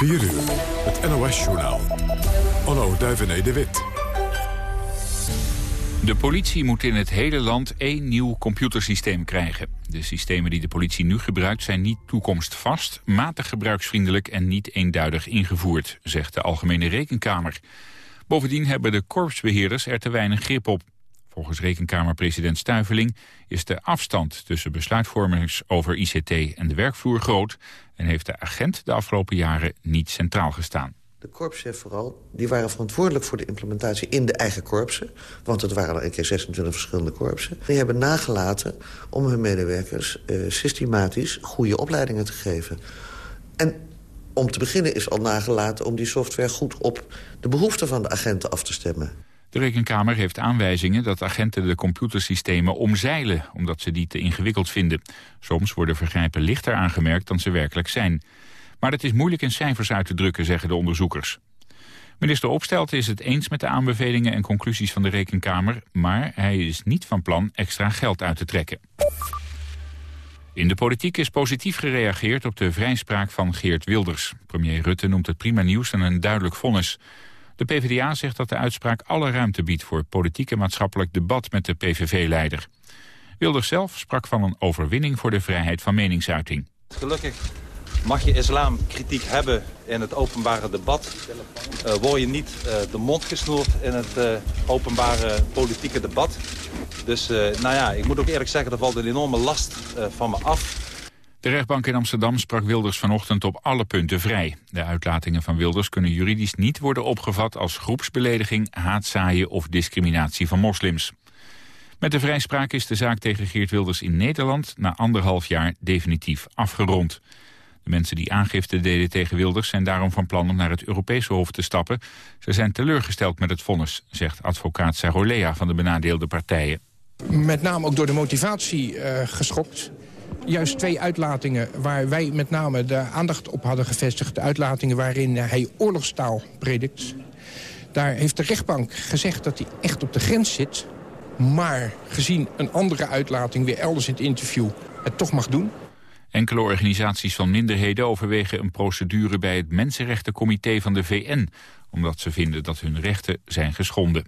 4 uur, het NOS-journaal. Onno Duivené de Wit. De politie moet in het hele land één nieuw computersysteem krijgen. De systemen die de politie nu gebruikt zijn niet toekomstvast... matig gebruiksvriendelijk en niet eenduidig ingevoerd, zegt de Algemene Rekenkamer. Bovendien hebben de korpsbeheerders er te weinig grip op. Volgens Rekenkamerpresident Stuiveling is de afstand tussen besluitvormers over ICT en de werkvloer groot... en heeft de agent de afgelopen jaren niet centraal gestaan. De korpsen vooral, die waren verantwoordelijk voor de implementatie in de eigen korpsen. Want het waren al een keer 26 verschillende korpsen. Die hebben nagelaten om hun medewerkers eh, systematisch goede opleidingen te geven. En om te beginnen is al nagelaten om die software goed op de behoeften van de agenten af te stemmen. De Rekenkamer heeft aanwijzingen dat agenten de computersystemen omzeilen... omdat ze die te ingewikkeld vinden. Soms worden vergrijpen lichter aangemerkt dan ze werkelijk zijn. Maar het is moeilijk in cijfers uit te drukken, zeggen de onderzoekers. Minister Opstelten is het eens met de aanbevelingen en conclusies van de Rekenkamer... maar hij is niet van plan extra geld uit te trekken. In de politiek is positief gereageerd op de vrijspraak van Geert Wilders. Premier Rutte noemt het prima nieuws en een duidelijk vonnis. De PvdA zegt dat de uitspraak alle ruimte biedt... voor politiek en maatschappelijk debat met de PVV-leider. Wilders zelf sprak van een overwinning voor de vrijheid van meningsuiting. Gelukkig mag je islamkritiek hebben in het openbare debat. Uh, word je niet uh, de mond gesnoerd in het uh, openbare politieke debat. Dus nou ja, ik moet ook eerlijk zeggen, er valt een enorme last van me af. De rechtbank in Amsterdam sprak Wilders vanochtend op alle punten vrij. De uitlatingen van Wilders kunnen juridisch niet worden opgevat als groepsbelediging, haatzaaien of discriminatie van moslims. Met de vrijspraak is de zaak tegen Geert Wilders in Nederland na anderhalf jaar definitief afgerond. De mensen die aangifte deden tegen Wilders zijn daarom van plan om naar het Europese Hof te stappen. Ze zijn teleurgesteld met het vonnis, zegt advocaat Sarolea van de benadeelde partijen. Met name ook door de motivatie uh, geschokt juist twee uitlatingen waar wij met name de aandacht op hadden gevestigd. De uitlatingen waarin hij oorlogstaal predikt. Daar heeft de rechtbank gezegd dat hij echt op de grens zit. Maar gezien een andere uitlating weer elders in het interview het toch mag doen. Enkele organisaties van minderheden overwegen een procedure bij het Mensenrechtencomité van de VN, omdat ze vinden dat hun rechten zijn geschonden.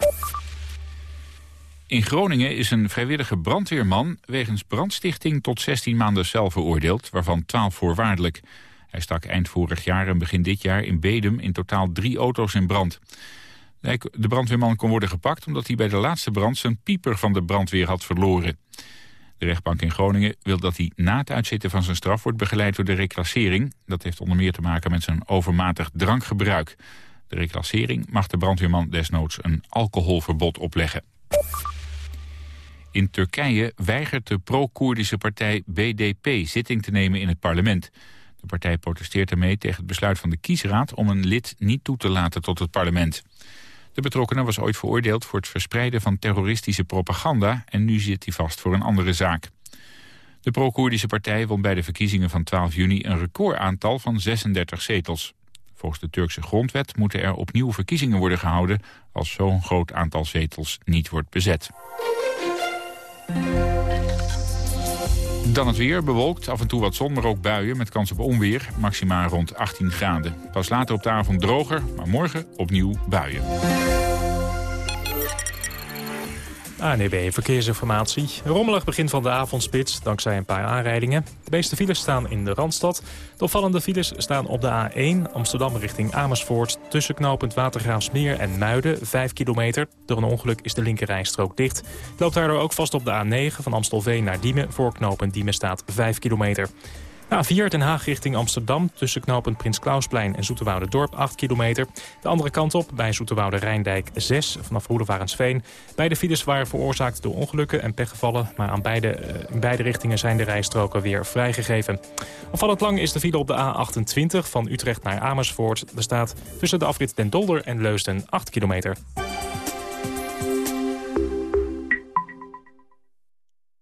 In Groningen is een vrijwillige brandweerman wegens brandstichting tot 16 maanden cel veroordeeld, waarvan 12 voorwaardelijk. Hij stak eind vorig jaar en begin dit jaar in Bedum in totaal drie auto's in brand. De brandweerman kon worden gepakt omdat hij bij de laatste brand zijn pieper van de brandweer had verloren. De rechtbank in Groningen wil dat hij na het uitzitten van zijn straf wordt begeleid door de reclassering. Dat heeft onder meer te maken met zijn overmatig drankgebruik. De reclassering mag de brandweerman desnoods een alcoholverbod opleggen. In Turkije weigert de pro-Koerdische partij BDP zitting te nemen in het parlement. De partij protesteert ermee tegen het besluit van de kiesraad om een lid niet toe te laten tot het parlement. De betrokkenen was ooit veroordeeld voor het verspreiden van terroristische propaganda en nu zit hij vast voor een andere zaak. De pro-Koerdische partij won bij de verkiezingen van 12 juni een recordaantal van 36 zetels. Volgens de Turkse grondwet moeten er opnieuw verkiezingen worden gehouden als zo'n groot aantal zetels niet wordt bezet. Dan het weer, bewolkt, af en toe wat zon, maar ook buien met kans op onweer. Maximaal rond 18 graden. Pas later op de avond droger, maar morgen opnieuw buien. ANEB Verkeersinformatie. rommelig begin van de avondspits, dankzij een paar aanrijdingen. De meeste files staan in de Randstad. De opvallende files staan op de A1 Amsterdam richting Amersfoort... tussen knooppunt Watergraafsmeer en Muiden, 5 kilometer. Door een ongeluk is de linkerrijstrook dicht. Loopt daardoor ook vast op de A9 van Amstelveen naar Diemen... voor knooppunt Diemen staat 5 kilometer. A4 Den Haag richting Amsterdam tussen knooppunt Prins Klausplein en Dorp 8 kilometer. De andere kant op bij Zoeterwoude Rijndijk 6 vanaf Roelevarensveen. Beide files waren veroorzaakt door ongelukken en pechgevallen. Maar aan beide, eh, in beide richtingen zijn de rijstroken weer vrijgegeven. Opvallend lang is de file op de A28 van Utrecht naar Amersfoort. Er staat tussen de afrit Den Dolder en Leusden 8 kilometer.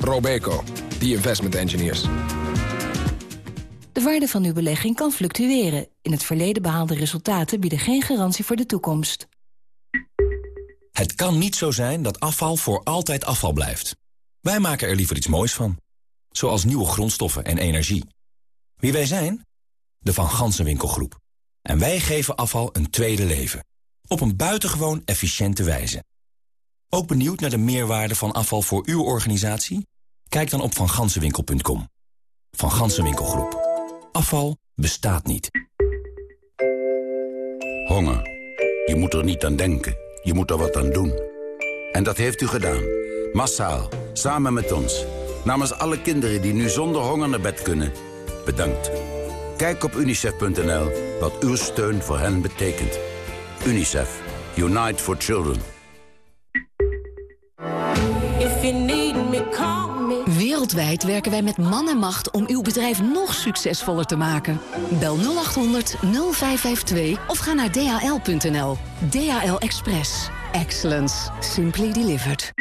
Robeco, the investment engineers. De waarde van uw belegging kan fluctueren. In het verleden behaalde resultaten bieden geen garantie voor de toekomst. Het kan niet zo zijn dat afval voor altijd afval blijft. Wij maken er liever iets moois van. Zoals nieuwe grondstoffen en energie. Wie wij zijn? De Van Gansenwinkelgroep. En wij geven afval een tweede leven. Op een buitengewoon efficiënte wijze. Ook benieuwd naar de meerwaarde van afval voor uw organisatie? Kijk dan op vangansenwinkel.com. Van Gansenwinkelgroep. Afval bestaat niet. Honger. Je moet er niet aan denken. Je moet er wat aan doen. En dat heeft u gedaan. Massaal. Samen met ons. Namens alle kinderen die nu zonder honger naar bed kunnen. Bedankt. Kijk op unicef.nl wat uw steun voor hen betekent. UNICEF. Unite for Children. Wereldwijd werken wij met man en macht om uw bedrijf nog succesvoller te maken. Bel 0800 0552 of ga naar dhl.nl. DHL Express. Excellence. Simply delivered.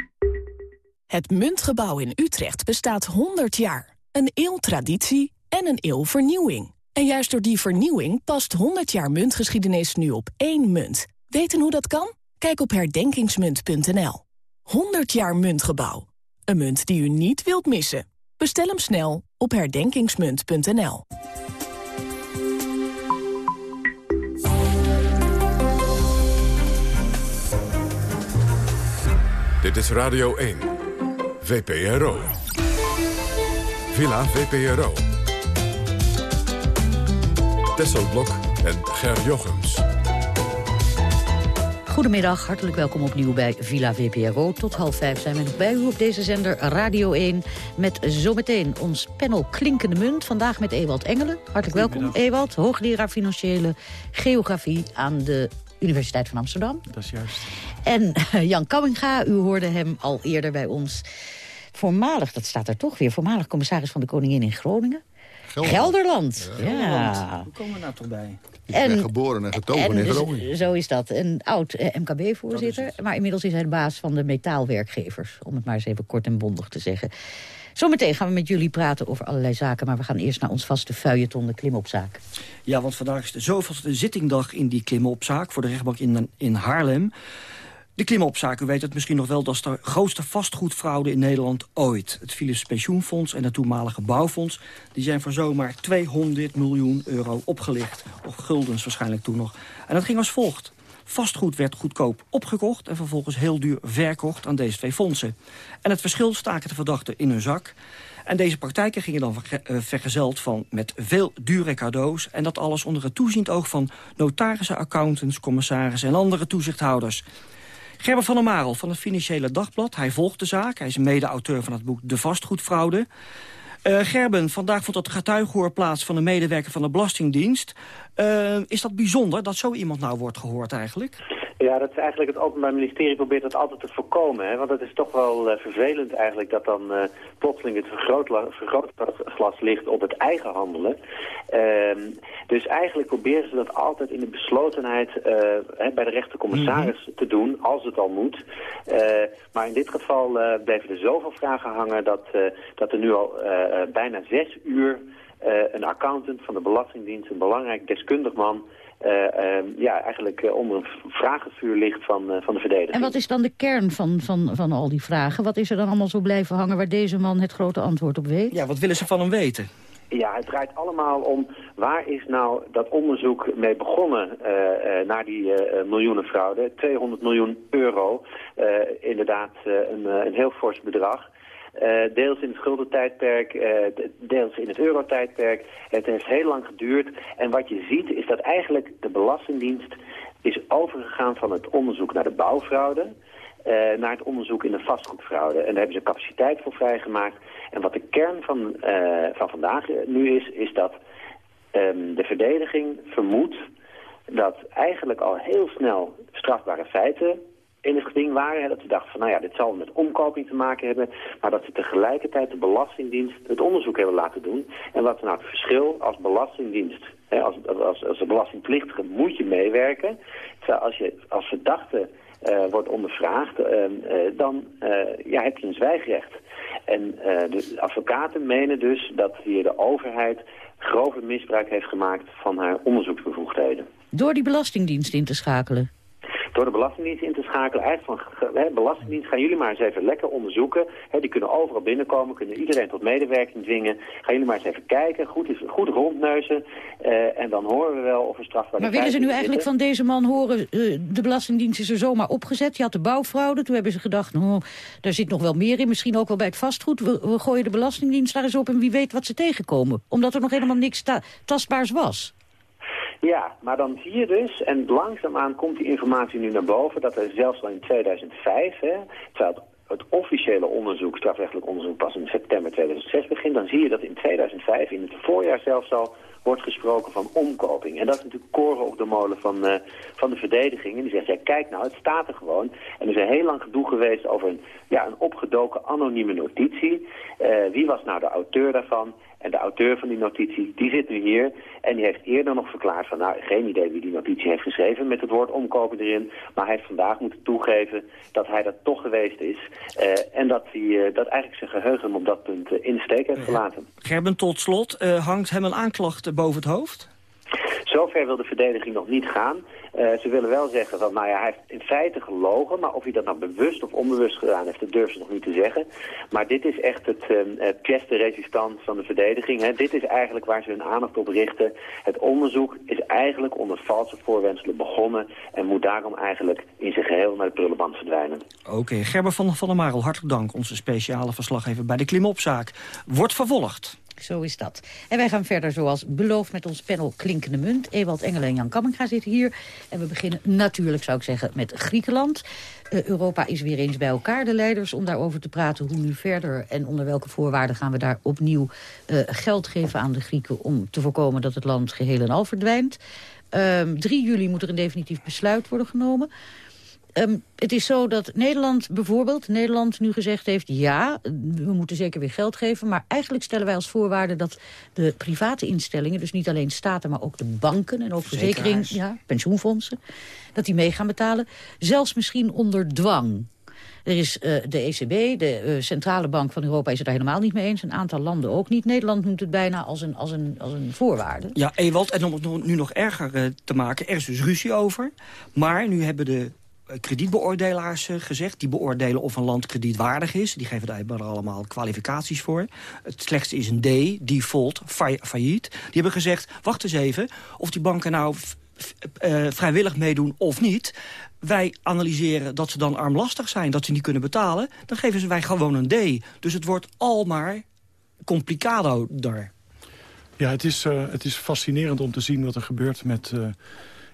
Het Muntgebouw in Utrecht bestaat 100 jaar. Een eeuw traditie en een eeuw vernieuwing. En juist door die vernieuwing past 100 jaar muntgeschiedenis nu op één munt. Weten hoe dat kan? Kijk op herdenkingsmunt.nl. 100 jaar Muntgebouw. Een munt die u niet wilt missen. Bestel hem snel op herdenkingsmunt.nl. Dit is Radio 1. VPRO. Villa VPRO. Tesselblok en Ger Jochems. Goedemiddag, hartelijk welkom opnieuw bij Villa VPRO. Tot half vijf zijn we nog bij u op deze zender Radio 1... met zometeen ons panel Klinkende Munt. Vandaag met Ewald Engelen. Hartelijk welkom, Ewald. Hoogleraar Financiële Geografie aan de Universiteit van Amsterdam. Dat is juist. En Jan Kamminga, u hoorde hem al eerder bij ons. Voormalig, dat staat er toch weer, voormalig commissaris van de Koningin in Groningen. Gelderland. Ja. Hoe komen we nou toch bij? Ik ben geboren en getogen in Groningen. Zo is dat. Een oud eh, MKB-voorzitter. Maar inmiddels is hij de baas van de metaalwerkgevers. Om het maar eens even kort en bondig te zeggen. Zometeen gaan we met jullie praten over allerlei zaken... maar we gaan eerst naar ons vaste feuilleton, de klimopzaak. Ja, want vandaag is de zoveelste zittingdag in die klimopzaak... voor de rechtbank in, in Haarlem. De klimopzaak, u weet het misschien nog wel... dat is de grootste vastgoedfraude in Nederland ooit. Het Philips Pensioenfonds en het toenmalige bouwfonds... die zijn voor zomaar 200 miljoen euro opgelicht. Of guldens waarschijnlijk toen nog. En dat ging als volgt. Vastgoed werd goedkoop opgekocht en vervolgens heel duur verkocht aan deze twee fondsen. En het verschil staken de verdachten in hun zak. En deze praktijken gingen dan eh, vergezeld van met veel dure cadeaus... en dat alles onder het toeziend oog van notarissen, accountants, commissarissen en andere toezichthouders. Gerber van der Marel van het Financiële Dagblad. Hij volgt de zaak. Hij is mede-auteur van het boek De Vastgoedfraude. Uh, Gerben, vandaag vond dat getuigenhoor plaats van een medewerker van de Belastingdienst. Uh, is dat bijzonder dat zo iemand nou wordt gehoord eigenlijk? Ja, dat is eigenlijk het Openbaar Ministerie probeert dat altijd te voorkomen. Hè? Want het is toch wel uh, vervelend eigenlijk dat dan uh, plotseling het vergrootglas ligt op het eigen handelen. Uh, dus eigenlijk proberen ze dat altijd in de beslotenheid hè, bij de rechtercommissaris mm -hmm. te doen, als het al moet. maar in dit geval bleven er zoveel vragen hangen dat, dat er nu al bijna zes uur een accountant van de Belastingdienst, een belangrijk deskundig man ja, eigenlijk uh, onder een vragenvuur ligt van, uh, van de verdediging. En wat is dan de kern van, van, van al die vragen? Wat is er dan allemaal zo blijven hangen waar deze man het grote antwoord op weet? Ja, wat willen ze van hem weten? Ja, het draait allemaal om waar is nou dat onderzoek mee begonnen naar die miljoenenfraude. 200 miljoen euro, inderdaad een, een heel fors bedrag. Uh, deels in het schuldentijdperk, uh, deels in het eurotijdperk. Het heeft heel lang geduurd. En wat je ziet is dat eigenlijk de Belastingdienst is overgegaan van het onderzoek naar de bouwfraude... Uh, naar het onderzoek in de vastgoedfraude. En daar hebben ze capaciteit voor vrijgemaakt. En wat de kern van, van vandaag nu is, is dat um, de verdediging vermoedt dat eigenlijk al heel snel strafbare feiten enig ding waren. Hè, dat ze dachten van, nou ja, dit zal met omkoping te maken hebben. Maar dat ze tegelijkertijd de Belastingdienst het onderzoek hebben laten doen. En wat nou het verschil als Belastingdienst... Hè, als, als, als de belastingplichtige moet je meewerken. Terwijl als je als verdachte uh, wordt ondervraagd, uh, uh, dan ja, heb je een zwijgrecht. En de advocaten menen dus dat hier de overheid grove misbruik heeft gemaakt van haar onderzoeksbevoegdheden. Door die belastingdienst in te schakelen? Door de Belastingdienst in te schakelen. Eigenlijk van, hè, Belastingdienst, gaan jullie maar eens even lekker onderzoeken. Hè, die kunnen overal binnenkomen, kunnen iedereen tot medewerking dwingen. Gaan jullie maar eens even kijken, goed, goed rondneuzen. Uh, en dan horen we wel of er strafbaar Maar willen ze nu eigenlijk van deze man horen, uh, de Belastingdienst is er zomaar opgezet. Je had de bouwfraude, toen hebben ze gedacht, nou, daar zit nog wel meer in. Misschien ook wel bij het vastgoed. We, we gooien de Belastingdienst daar eens op en wie weet wat ze tegenkomen. Omdat er nog helemaal niks tastbaars was. Ja, maar dan zie je dus, en langzaamaan komt die informatie nu naar boven... dat er zelfs al in 2005, hè, terwijl het officiële onderzoek, strafrechtelijk onderzoek pas in september 2006 begint... dan zie je dat in 2005, in het voorjaar zelfs al, wordt gesproken van omkoping. En dat is natuurlijk koren op de molen van, uh, van de verdediging. En die zegt, ja, kijk nou, het staat er gewoon. En er is een heel lang gedoe geweest over een, ja, een opgedoken anonieme notitie. Uh, wie was nou de auteur daarvan? En de auteur van die notitie, die zit nu hier. En die heeft eerder nog verklaard van, nou, geen idee wie die notitie heeft geschreven met het woord omkopen erin. Maar hij heeft vandaag moeten toegeven dat hij dat toch geweest is. Uh, en dat hij uh, dat eigenlijk zijn geheugen op dat punt uh, in de steek heeft gelaten. Gerben, tot slot, hangt hem een aanklacht boven het hoofd? Zover wil de verdediging nog niet gaan. Uh, ze willen wel zeggen dat nou ja, hij heeft in feite gelogen, maar of hij dat nou bewust of onbewust gedaan heeft, dat durven ze nog niet te zeggen. Maar dit is echt het uh, pièce de résistance van de verdediging. Hè. Dit is eigenlijk waar ze hun aandacht op richten. Het onderzoek is eigenlijk onder valse voorwenselen begonnen en moet daarom eigenlijk in zijn geheel naar de prullenband verdwijnen. Oké, okay. Gerber van, van der Marel, hartelijk dank. Onze speciale verslaggever bij de Klimopzaak. Wordt vervolgd. Zo is dat. En wij gaan verder zoals beloofd met ons panel Klinkende Munt. Ewald Engelen en Jan Kamminga zitten hier. En we beginnen natuurlijk, zou ik zeggen, met Griekenland. Uh, Europa is weer eens bij elkaar, de leiders, om daarover te praten. Hoe nu verder en onder welke voorwaarden gaan we daar opnieuw uh, geld geven aan de Grieken... om te voorkomen dat het land geheel en al verdwijnt. Uh, 3 juli moet er een definitief besluit worden genomen... Um, het is zo dat Nederland bijvoorbeeld, Nederland nu gezegd heeft... ja, we moeten zeker weer geld geven... maar eigenlijk stellen wij als voorwaarde dat de private instellingen... dus niet alleen staten, maar ook de banken en ook verzekeringen, ja, pensioenfondsen... dat die mee gaan betalen, zelfs misschien onder dwang. Er is uh, de ECB, de uh, Centrale Bank van Europa, is het daar helemaal niet mee eens. Een aantal landen ook niet. Nederland noemt het bijna als een, als een, als een voorwaarde. Ja, Ewald, en om het nu nog erger uh, te maken, er is dus ruzie over. Maar nu hebben de kredietbeoordelaars gezegd. Die beoordelen of een land kredietwaardig is. Die geven daar allemaal kwalificaties voor. Het slechtste is een D, default, failliet. Die hebben gezegd, wacht eens even, of die banken nou uh, vrijwillig meedoen of niet. Wij analyseren dat ze dan armlastig zijn, dat ze niet kunnen betalen. Dan geven ze wij gewoon een D. Dus het wordt al maar complicado daar. Ja, het is, het is fascinerend om te zien wat er gebeurt met...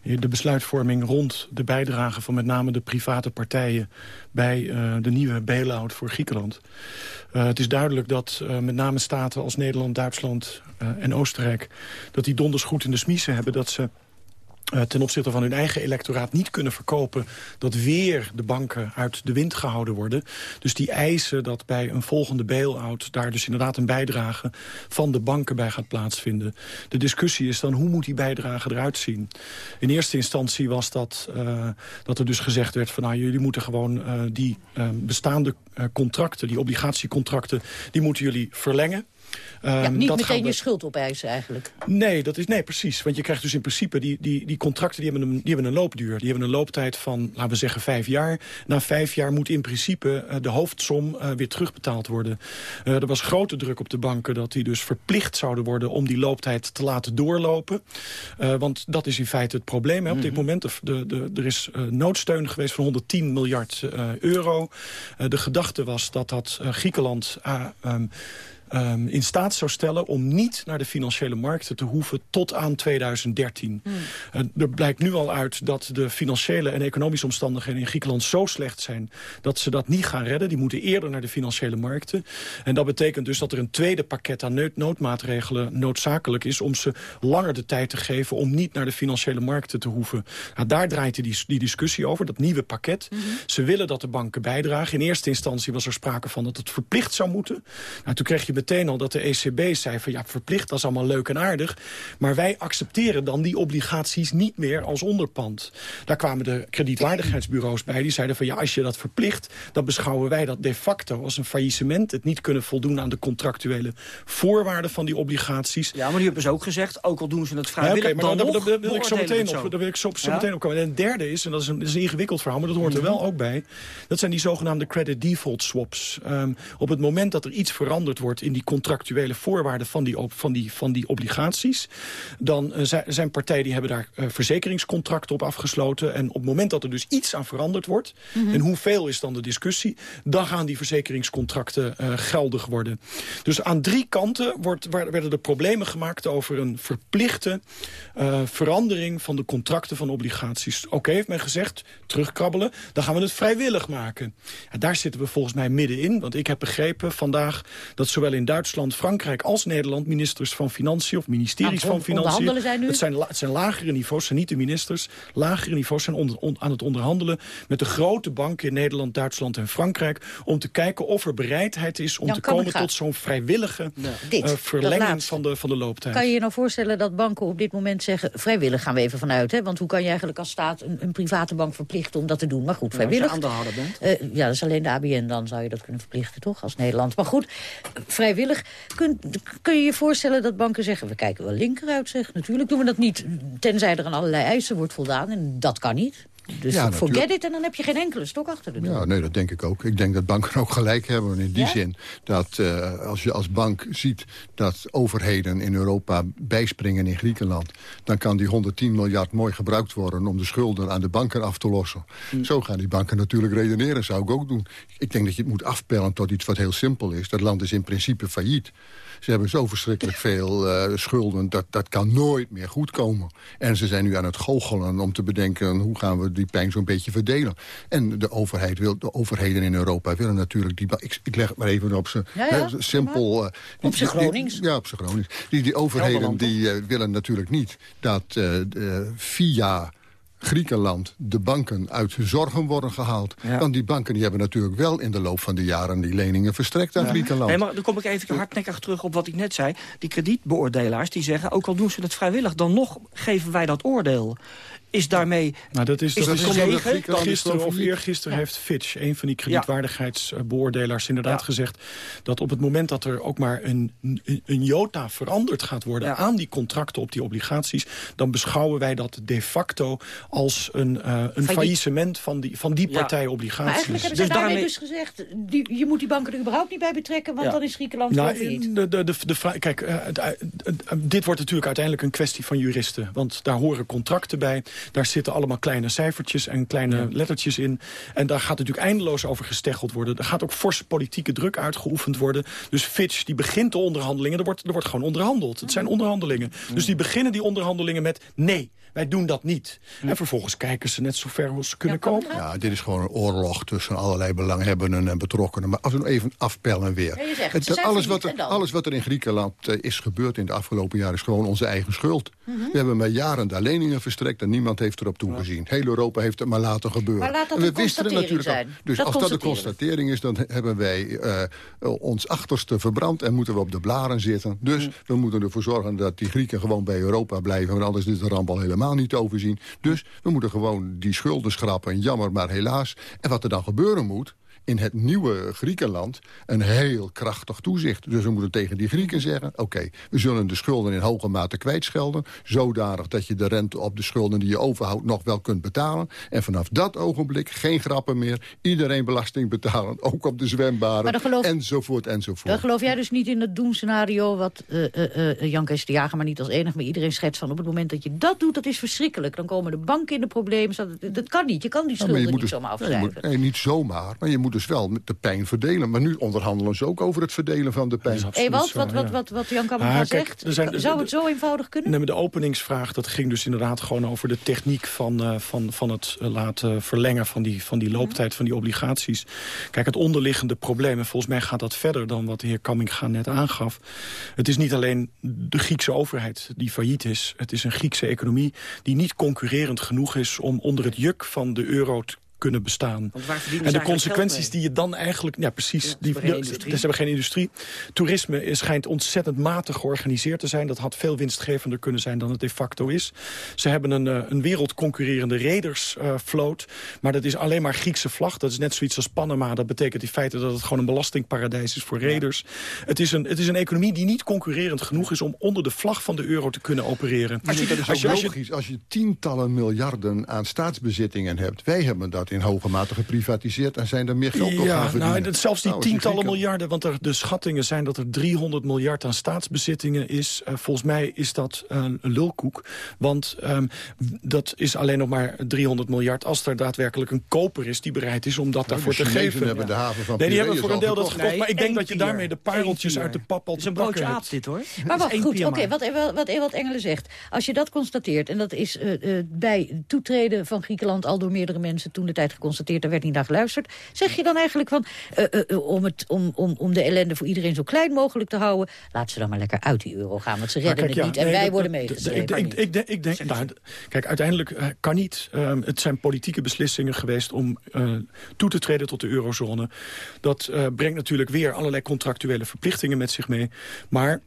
de besluitvorming rond de bijdrage van met name de private partijen... bij uh, de nieuwe bail-out voor Griekenland. Uh, het is duidelijk dat uh, met name staten als Nederland, Duitsland en Oostenrijk... dat die donders goed in de smiezen hebben dat ze ten opzichte van hun eigen electoraat niet kunnen verkopen... dat weer de banken uit de wind gehouden worden. Dus die eisen dat bij een volgende bail-out... daar dus inderdaad een bijdrage van de banken bij gaat plaatsvinden. De discussie is dan hoe moet die bijdrage eruit zien? In eerste instantie was dat, uh, dat er dus gezegd werd... van nou, jullie moeten gewoon uh, die bestaande contracten, die obligatiecontracten... die moeten jullie verlengen. Ja, ehm, niet dat meteen je schuld opeisen eigenlijk. Nee, dat is, nee, precies. Want je krijgt dus in principe, die, die, die contracten die hebben, een, die hebben een loopduur. Die hebben een looptijd van, laten we zeggen, vijf jaar. Na vijf jaar moet in principe uh, de hoofdsom uh, weer terugbetaald worden. Uh, er was grote druk op de banken dat die dus verplicht zouden worden... om die looptijd te laten doorlopen. want dat is in feite het probleem. Hè. Op dit mhm. moment de, de, er is noodsteun geweest van 110 miljard euro. de gedachte was dat dat Griekenland... Um, ehm, in staat zou stellen... om niet naar de financiële markten te hoeven tot aan 2013. Hmm. Uh, er blijkt nu al uit dat de financiële en economische omstandigheden in Griekenland zo slecht zijn... dat ze dat niet gaan redden. Die moeten eerder naar de financiële markten. En dat betekent dus dat er een tweede pakket aan noodmaatregelen noodzakelijk is... om ze langer de tijd te geven om niet naar de financiële markten te hoeven. Nou, daar draait die, die discussie over, dat nieuwe pakket. Mhm. Ze willen dat de banken bijdragen. In eerste instantie was er sprake van dat het verplicht zou moeten. Nou, toen kreeg je meteen al dat de ECB zei van ja, verplicht, dat is allemaal leuk en aardig. Maar wij accepteren dan die obligaties niet meer als onderpand. Daar kwamen de kredietwaardigheidsbureaus bij. Die zeiden van ja, als je dat verplicht, dan beschouwen wij dat de facto als een faillissement. Het niet kunnen voldoen aan de contractuele voorwaarden van die obligaties. Ja, maar die hebben ze ook gezegd, ook al doen ze het vrijwillig, ja, okay, maar dan wil ik zo meteen op, daar wil ik zo, zo Ja? meteen op komen. En het derde is, en dat is een, dat is een ingewikkeld verhaal, maar dat hoort er Mhm. wel ook bij. Dat zijn die zogenaamde credit default swaps. Ehm, op het moment dat er iets veranderd wordt in die contractuele voorwaarden van die, op- van die, van die obligaties, dan eh, zijn, partijen die hebben daar eh, verzekeringscontracten op afgesloten. En op het moment dat er dus iets aan veranderd wordt, Mhm. en hoeveel is dan de discussie, dan gaan die verzekeringscontracten eh, geldig worden. Dus aan drie kanten wordt, waar- werden er problemen gemaakt over een verplichte verandering van de contracten van obligaties. Oké, heeft men gezegd, terugkrabbelen, dan gaan we het vrijwillig maken. Ja, daar zitten we volgens mij middenin, want ik heb begrepen vandaag dat zowel in Duitsland, Frankrijk als Nederland ministers van Financiën of ministeries Aan het van Financiën, onderhandelen zijn nu? het zijn, la- het zijn lagere niveaus, zijn niet de ministers, lagere niveaus zijn onder- on- aan het onderhandelen met de grote banken in Nederland, Duitsland en Frankrijk, om te kijken of er bereidheid is om Jan te komen tot zo'n vrijwillige Dit, eh, verlenging van de, van de looptijd. Kan je je nou voorstellen dat banken op dit moment zeggen... vrijwillig gaan we even vanuit, hè? Want hoe kan je eigenlijk als staat een, een private bank verplichten om dat te doen? Maar goed, Ja, als je vrijwillig. aandeelhouder bent. Eh, ja, dat is alleen de ABN, dan zou je dat kunnen verplichten, toch? Als Nederland. Maar goed, vrijwillig. Kun, kun je je voorstellen dat banken zeggen... we kijken wel linker uit, zeg. Natuurlijk doen we dat niet, tenzij er aan allerlei eisen wordt voldaan. En dat kan niet. Dus Ja, forget natuurlijk. it en dan heb je geen enkele stok achter de deur. Ja, nee, dat denk ik ook. Ik denk dat banken ook gelijk hebben in die Ja? zin. Dat eh, als je als bank ziet dat overheden in Europa bijspringen in Griekenland... dan kan die 110 miljard mooi gebruikt worden om de schulden aan de banken af te lossen. Zo gaan die banken natuurlijk redeneren, zou ik ook doen. Ik denk dat je het moet afpellen tot iets wat heel simpel is. Dat land is in principe failliet. Ze hebben zo verschrikkelijk veel eh, schulden, dat, dat kan nooit meer goed komen. En ze zijn nu aan het goochelen om te bedenken... hoe gaan we die pijn zo'n beetje verdelen. En de, overheid wil, de overheden in Europa willen natuurlijk... Die, ik, ik leg maar even op zijn Ja, ja, hè, simpel... eh, die- Op die- Gronings. ja, op zijn Gronings. Die, die overheden die, eh, willen natuurlijk niet dat eh, via... Griekenland de banken uit hun zorgen worden gehaald. Want die banken die hebben natuurlijk wel in de loop van de jaren... die leningen verstrekt aan Ja. Griekenland. Nee, maar dan kom ik even hardnekkig terug op wat ik net zei. Die kredietbeoordelaars die zeggen, ook al doen ze het vrijwillig... dan nog geven wij dat oordeel. Is daarmee... Nou, dat is, is dat is zegen, gisteren, dan of eergisteren heeft Fitch, een van die kredietwaardigheidsbeoordelaars, inderdaad gezegd dat op het moment dat er ook maar een, een, een jota veranderd gaat worden aan die contracten op die obligaties, dan beschouwen wij dat de facto als een, eh, een faillissement van die, van die partij Maar obligaties. eigenlijk hebben ze daarmee dus gezegd... Die, je moet die banken er überhaupt niet bij betrekken... want Ja. dan is Griekenland Nou, failliet. de, de, de, de vraag- kijk, eh, eh, dit wordt natuurlijk uiteindelijk een kwestie van juristen. Want daar horen contracten bij. Daar zitten allemaal kleine cijfertjes en kleine lettertjes in. En daar gaat natuurlijk eindeloos over gesteggeld worden. Er gaat ook forse politieke druk uitgeoefend worden. Dus Fitch die begint de onderhandelingen. Er wordt, er wordt gewoon onderhandeld. Het zijn onderhandelingen. Dus die beginnen die onderhandelingen met nee. Wij doen dat niet. En vervolgens kijken ze net zo ver als ze kunnen komen. Ja, dit is gewoon een oorlog tussen allerlei belanghebbenden en betrokkenen. Maar als we even afpellen weer. Ja, je zegt, Het- alles, wat er, alles wat er in Griekenland eh, is gebeurd in de afgelopen jaren... is gewoon onze eigen schuld. Mhm. We hebben maar jaren daar leningen verstrekt en niemand heeft erop toegezien. Heel Europa heeft het maar laten gebeuren. Maar laat dat En we een wisten het natuurlijk al. zijn. Dus Dat als dat we. constatering is, dan hebben wij eh, ons achterste verbrand... en moeten we op de blaren zitten. Dus Mhm. we moeten ervoor zorgen dat die Grieken gewoon bij Europa blijven... want anders is de ramp al helemaal niet overzien. Dus we moeten gewoon die schulden schrappen. Jammer, maar helaas. En wat er dan gebeuren moet in het nieuwe Griekenland een heel krachtig toezicht. Dus we moeten tegen die Grieken zeggen... oké, we zullen de schulden in hoge mate kwijtschelden... zodanig dat je de rente op de schulden die je overhoudt... nog wel kunt betalen. En vanaf dat ogenblik geen grappen meer. Iedereen belasting betalen, ook op de geloof- Enzovoort, enzovoort. Dan geloof jij dus niet in het doenscenario... wat eh eh eh, Jan Kees de Jager, maar niet als enig... maar iedereen schetst van op het moment dat je dat doet, dat is verschrikkelijk. Dan komen de banken in de problemen. Dat, dat kan niet, je kan die Ja, schulden moet niet dus- zomaar nee, afschrijven. moet- nee, niet zomaar. Maar je moet dus wel de pijn verdelen. Maar nu onderhandelen ze ook over het verdelen van de pijn. Ewald, wat, wat, wat, wat Jan Kammerga Ah, zegt, er zijn- zou het zo eenvoudig kunnen? Nee, maar de openingsvraag dat ging dus inderdaad gewoon over de techniek van, eh, van, van het eh, laten verlengen van die, van die looptijd van die obligaties. Kijk, het onderliggende probleem, en volgens mij gaat dat verder dan wat de heer Kamminga net aangaf. Het is niet alleen de Griekse overheid die failliet is. Het is een Griekse economie die niet concurrerend genoeg is om onder het juk van de euro te kunnen bestaan. En de consequenties die je dan eigenlijk... Ja, precies. Ja, ze die, hebben geen de- industrie. ze hebben geen industrie. Toerisme is- schijnt ontzettend matig georganiseerd te zijn. Dat had veel winstgevender kunnen zijn dan het de facto is. Ze hebben een, eh, een wereldconcurrerende raidersvloot. maar dat is alleen maar Griekse vlag. Dat is net zoiets als Panama. Dat betekent in feite dat het gewoon een belastingparadijs is voor raiders. Het, is een, het is een economie die niet concurrerend genoeg is... om onder de vlag van de euro te kunnen opereren. Als je, dat is ook als je- logisch. Als je tientallen miljarden aan staatsbezittingen hebt... wij hebben dat in hoge mate geprivatiseerd... en zijn er meer geld op gaan Ja, nou, dat, zelfs die Nou, tientallen Grieken- miljarden... want er, de schattingen zijn dat er 300 miljard aan staatsbezittingen is. Eh, volgens mij is dat een lulkoek. Want ehm, dat is alleen nog maar 300 miljard... als er daadwerkelijk een koper is die bereid is om dat daarvoor de te geven. hebben de haven van nee, die hebben voor een deel dat gekocht. maar ik denk dat je daarmee de pareltjes uit de pap al Het is te een pakken broodje hebt. aap dit, hoor. Maar wacht, goed, oké, wat, Ewald- wat Ewald Engelen zegt. Als je dat constateert, en dat is eh, eh, bij toetreden van Griekenland... al door meerdere mensen toen de tijd geconstateerd... daar werd niet naar geluisterd. Zeg je dan eigenlijk van, eh, eh, eh, om, het, om, om, om de ellende voor iedereen zo klein mogelijk te houden... laat ze dan maar lekker uit die euro gaan, want ze redden kijk, het ja, niet. En nee, wij worden meegeschreven. Ik, ik, ik, denk- ik denk, nou, d- kijk, uiteindelijk kan niet. Ehm, het zijn politieke beslissingen geweest om toe te treden tot de eurozone. Dat brengt natuurlijk weer allerlei contractuele verplichtingen met zich mee. Maar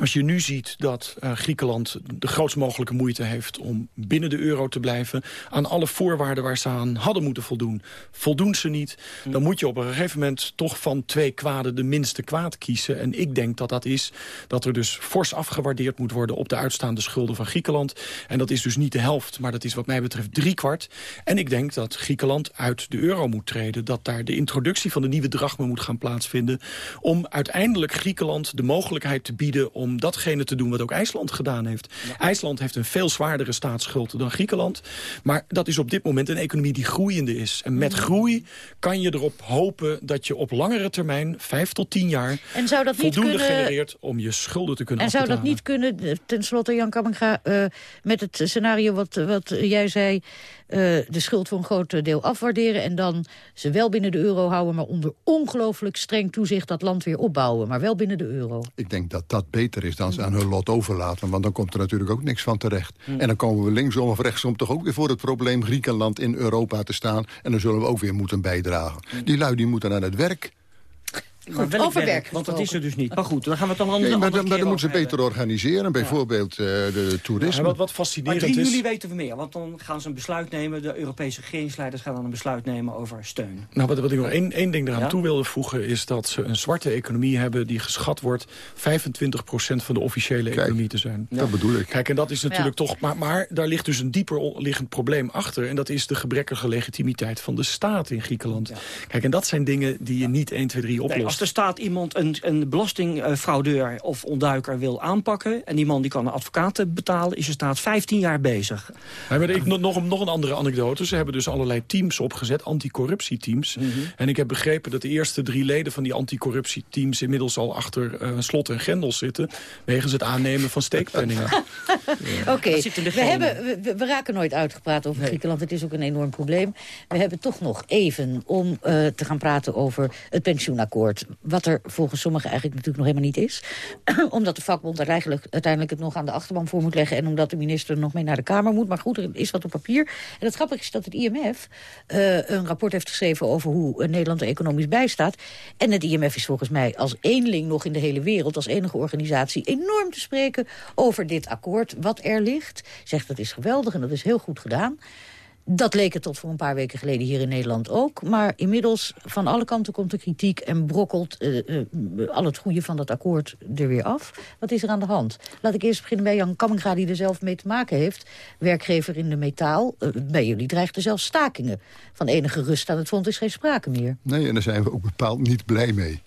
als je nu ziet dat eh, Griekenland de grootst mogelijke moeite heeft... om binnen de euro te blijven... aan alle voorwaarden waar ze aan hadden moeten voldoen... voldoen ze niet, dan moet je op een gegeven moment... toch van twee kwaden de minste kwaad kiezen. En ik denk dat dat is dat er dus fors afgewaardeerd moet worden... op de uitstaande schulden van Griekenland. En dat is dus niet de helft, maar dat is wat mij betreft driekwart. En ik denk dat Griekenland uit de euro moet treden. Dat daar de introductie van de nieuwe drachme moet gaan plaatsvinden... om uiteindelijk Griekenland de mogelijkheid te bieden... om datgene te doen wat ook IJsland gedaan heeft. IJsland heeft een veel zwaardere staatsschuld dan Griekenland. Maar dat is op dit moment een economie die groeiende is. En met groei kan je erop hopen dat je op langere termijn... vijf tot tien jaar En zou dat niet voldoende kunnen- genereert... om je schulden te kunnen En zou dat niet kunnen, eh, ten slotte Jan Kamminga, eh, met het scenario wat, wat jij zei... eh, de schuld voor een groot deel afwaarderen... en dan ze wel binnen de euro houden... maar onder ongelooflijk streng toezicht dat land weer opbouwen. Maar wel binnen de euro. Ik denk dat dat beter is dan ze aan hun lot overlaten. Want dan komt er natuurlijk ook niks van terecht. En dan komen we linksom of rechtsom toch ook weer voor het probleem... Griekenland in Europa te staan. En dan zullen we ook weer moeten bijdragen. Die lui die moeten aan het werk. Maar over werk Want dat is er dus niet. Maar goed, dan gaan we het dan een Nee, maar dan, maar moeten ze beter organiseren. Bijvoorbeeld eh, de toerisme. Ja, wat, wat Maar fascinerend 3 is... juli weten we meer, want dan gaan ze een besluit nemen. De Europese regeringsleiders gaan dan een besluit nemen over steun. Nou, wat, wat ik nog één, één ding eraan Ja? toe wilde voegen... is dat ze een zwarte economie hebben die geschat wordt... 25% van de officiële economie te zijn. Dat bedoel ik. Kijk, en dat is natuurlijk toch... Maar, maar daar ligt dus een dieper liggend probleem achter. En dat is de gebrekkige legitimiteit van de staat in Griekenland. Kijk, en dat zijn dingen die je niet 1, 2, 3 oplost. Als de staat iemand, een, een belastingfraudeur of ontduiker wil aanpakken... en die man die kan een advocaat betalen, is de staat 15 jaar bezig. Ja, maar ik, nog, nog, een- andere anekdote. Ze hebben dus allerlei teams opgezet, anticorruptieteams. Mhm. En ik heb begrepen dat de eerste drie leden van die anticorruptieteams... inmiddels al achter eh, slot en grendel zitten... wegens het aannemen van steekpenningen. Oké, hebben, we, we raken nooit uitgepraat over Griekenland. Het is ook een enorm probleem. We hebben toch nog even om eh, te gaan praten over het pensioenakkoord. Wat er volgens sommigen eigenlijk natuurlijk nog helemaal niet is. omdat de vakbond er eigenlijk, uiteindelijk het nog aan de achterban voor moet leggen... en omdat de minister nog mee naar de Kamer moet. Maar goed, er is wat op papier. En het grappige is dat het IMF eh, een rapport heeft geschreven... over hoe eh, Nederland er economisch bij staat. En het IMF is volgens mij als eenling nog in de hele wereld... als enige organisatie enorm te spreken over dit akkoord wat er ligt. Zegt dat is geweldig en dat is heel goed gedaan. Dat leek het tot voor een paar weken geleden hier in Nederland ook. Maar inmiddels van alle kanten komt de kritiek en brokkelt eh, eh, al het goede van dat akkoord er weer af. Wat is er aan de hand? Laat ik eerst beginnen bij Jan Kamminga die er zelf mee te maken heeft. Werkgever in de metaal. Eh, bij jullie dreigden zelfs stakingen. Van enige rust aan het front is geen sprake meer. Nee, en daar zijn we ook bepaald niet blij mee.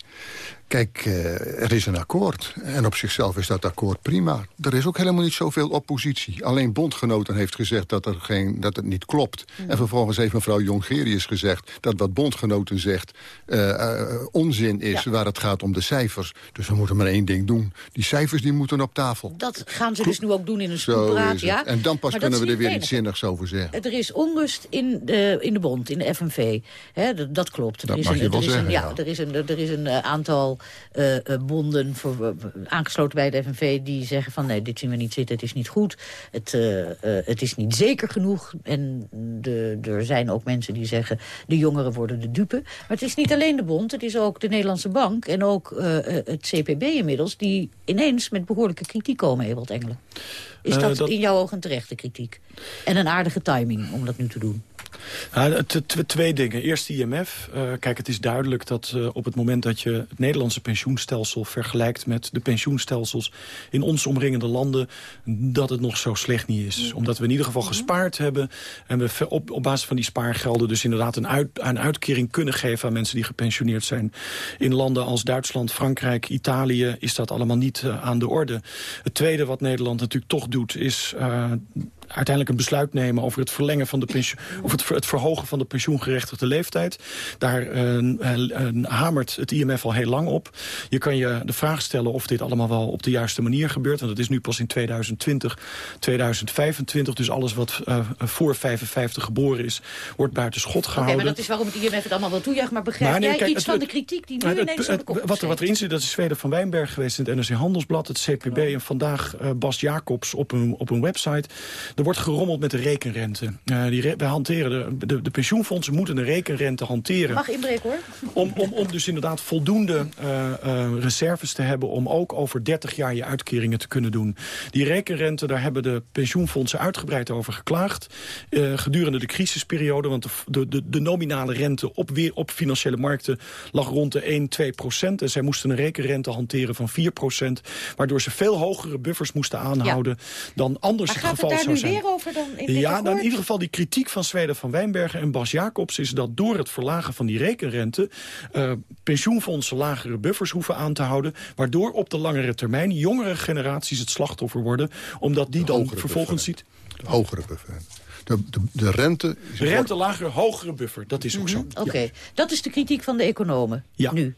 Kijk, eh, er is een akkoord. En op zichzelf is dat akkoord prima. Er is ook helemaal niet zoveel oppositie. Alleen bondgenoten heeft gezegd dat, er geen, dat het niet klopt. En vervolgens heeft mevrouw Jongerius gezegd... dat wat bondgenoten zegt eh, eh, onzin is waar het gaat om de cijfers. Dus we moeten maar één ding doen. Die cijfers die moeten op tafel. Dat gaan ze dus nu ook doen in een spoedpraat. Ja? En dan pas Maar kunnen we er weer iets zinnigs over zeggen. Er is onrust in de, in de bond, in de FNV. Dat, dat klopt. Dat er is mag een, je wel er is zeggen, een, ja. Er is een, er is een aantal eh, eh, bonden voor, eh, aangesloten bij de FNV... die zeggen van nee, dit zien we niet zitten, het is niet goed. Het, het is niet zeker genoeg. En de, er zijn ook mensen die zeggen... de jongeren worden de dupe. Maar het is niet alleen de bond, het is ook de Nederlandse Bank... en ook het CPB inmiddels... die ineens met behoorlijke kritiek komen, Ewald Engelen. Is dat, dat- in jouw ogen terechte kritiek? En een aardige timing om dat nu te doen? Ja, twee dingen. Eerst IMF. Eh, kijk, het is duidelijk dat eh, op het moment dat je het Nederlandse pensioenstelsel vergelijkt met de pensioenstelsels in ons omringende landen, dat het nog zo slecht niet is. Omdat we in ieder geval gespaard hebben en we op, op basis van die spaargelden dus inderdaad een, uit, een uitkering kunnen geven aan mensen die gepensioneerd zijn. In landen als Duitsland, Frankrijk, Italië is dat allemaal niet eh, aan de orde. Het tweede wat Nederland natuurlijk toch doet is... uiteindelijk een besluit nemen over het verlengen van de pensioen, of het, ver- het verhogen van de pensioengerechtigde leeftijd. Daar eh, eh, hamert het IMF al heel lang op. Je kan je de vraag stellen of dit allemaal wel op de juiste manier gebeurt. Want het is nu pas in 2020, 2025. Dus alles wat eh, voor 55 geboren is, wordt buiten schot gehouden. maar dat is waarom het IMF het allemaal wel toejuicht. Maar begrijp Maar nee, jij kijk, iets het- van de kritiek die nu Nou, het- ineens op de kop wat, er, wat erin zit, dat is Zweden van Wijnberg geweest in het NRC Handelsblad, het CPB en vandaag eh, Bas Jacobs op een, op een website. Er wordt gerommeld met de rekenrente. Eh, die re- wij hanteren de, de, de pensioenfondsen moeten een rekenrente hanteren. Mag inbreken hoor. Om, om, om dus inderdaad voldoende eh, eh, reserves te hebben... om ook over 30 jaar je uitkeringen te kunnen doen. Die rekenrente, daar hebben de pensioenfondsen uitgebreid over geklaagd. gedurende de crisisperiode. Want de, de, de nominale rente op, weer, op financiële markten lag rond de 1, 2 procent. En zij moesten een rekenrente hanteren van 4 procent. Waardoor ze veel hogere buffers moesten aanhouden... dan anders het geval zou zijn. Over dan in dit Ja, akkoord? nou in ieder geval die kritiek van Zweden van Wijnbergen en Bas Jacobs... is dat door het verlagen van die rekenrente... eh, pensioenfondsen lagere buffers hoeven aan te houden... waardoor op de langere termijn jongere generaties het slachtoffer worden... omdat die dan vervolgens ziet... De hogere buffer. De, de, de rente... is- rente lagere, hogere buffer, dat is ook zo. Oké, dat is de kritiek van de economen Ja. nu.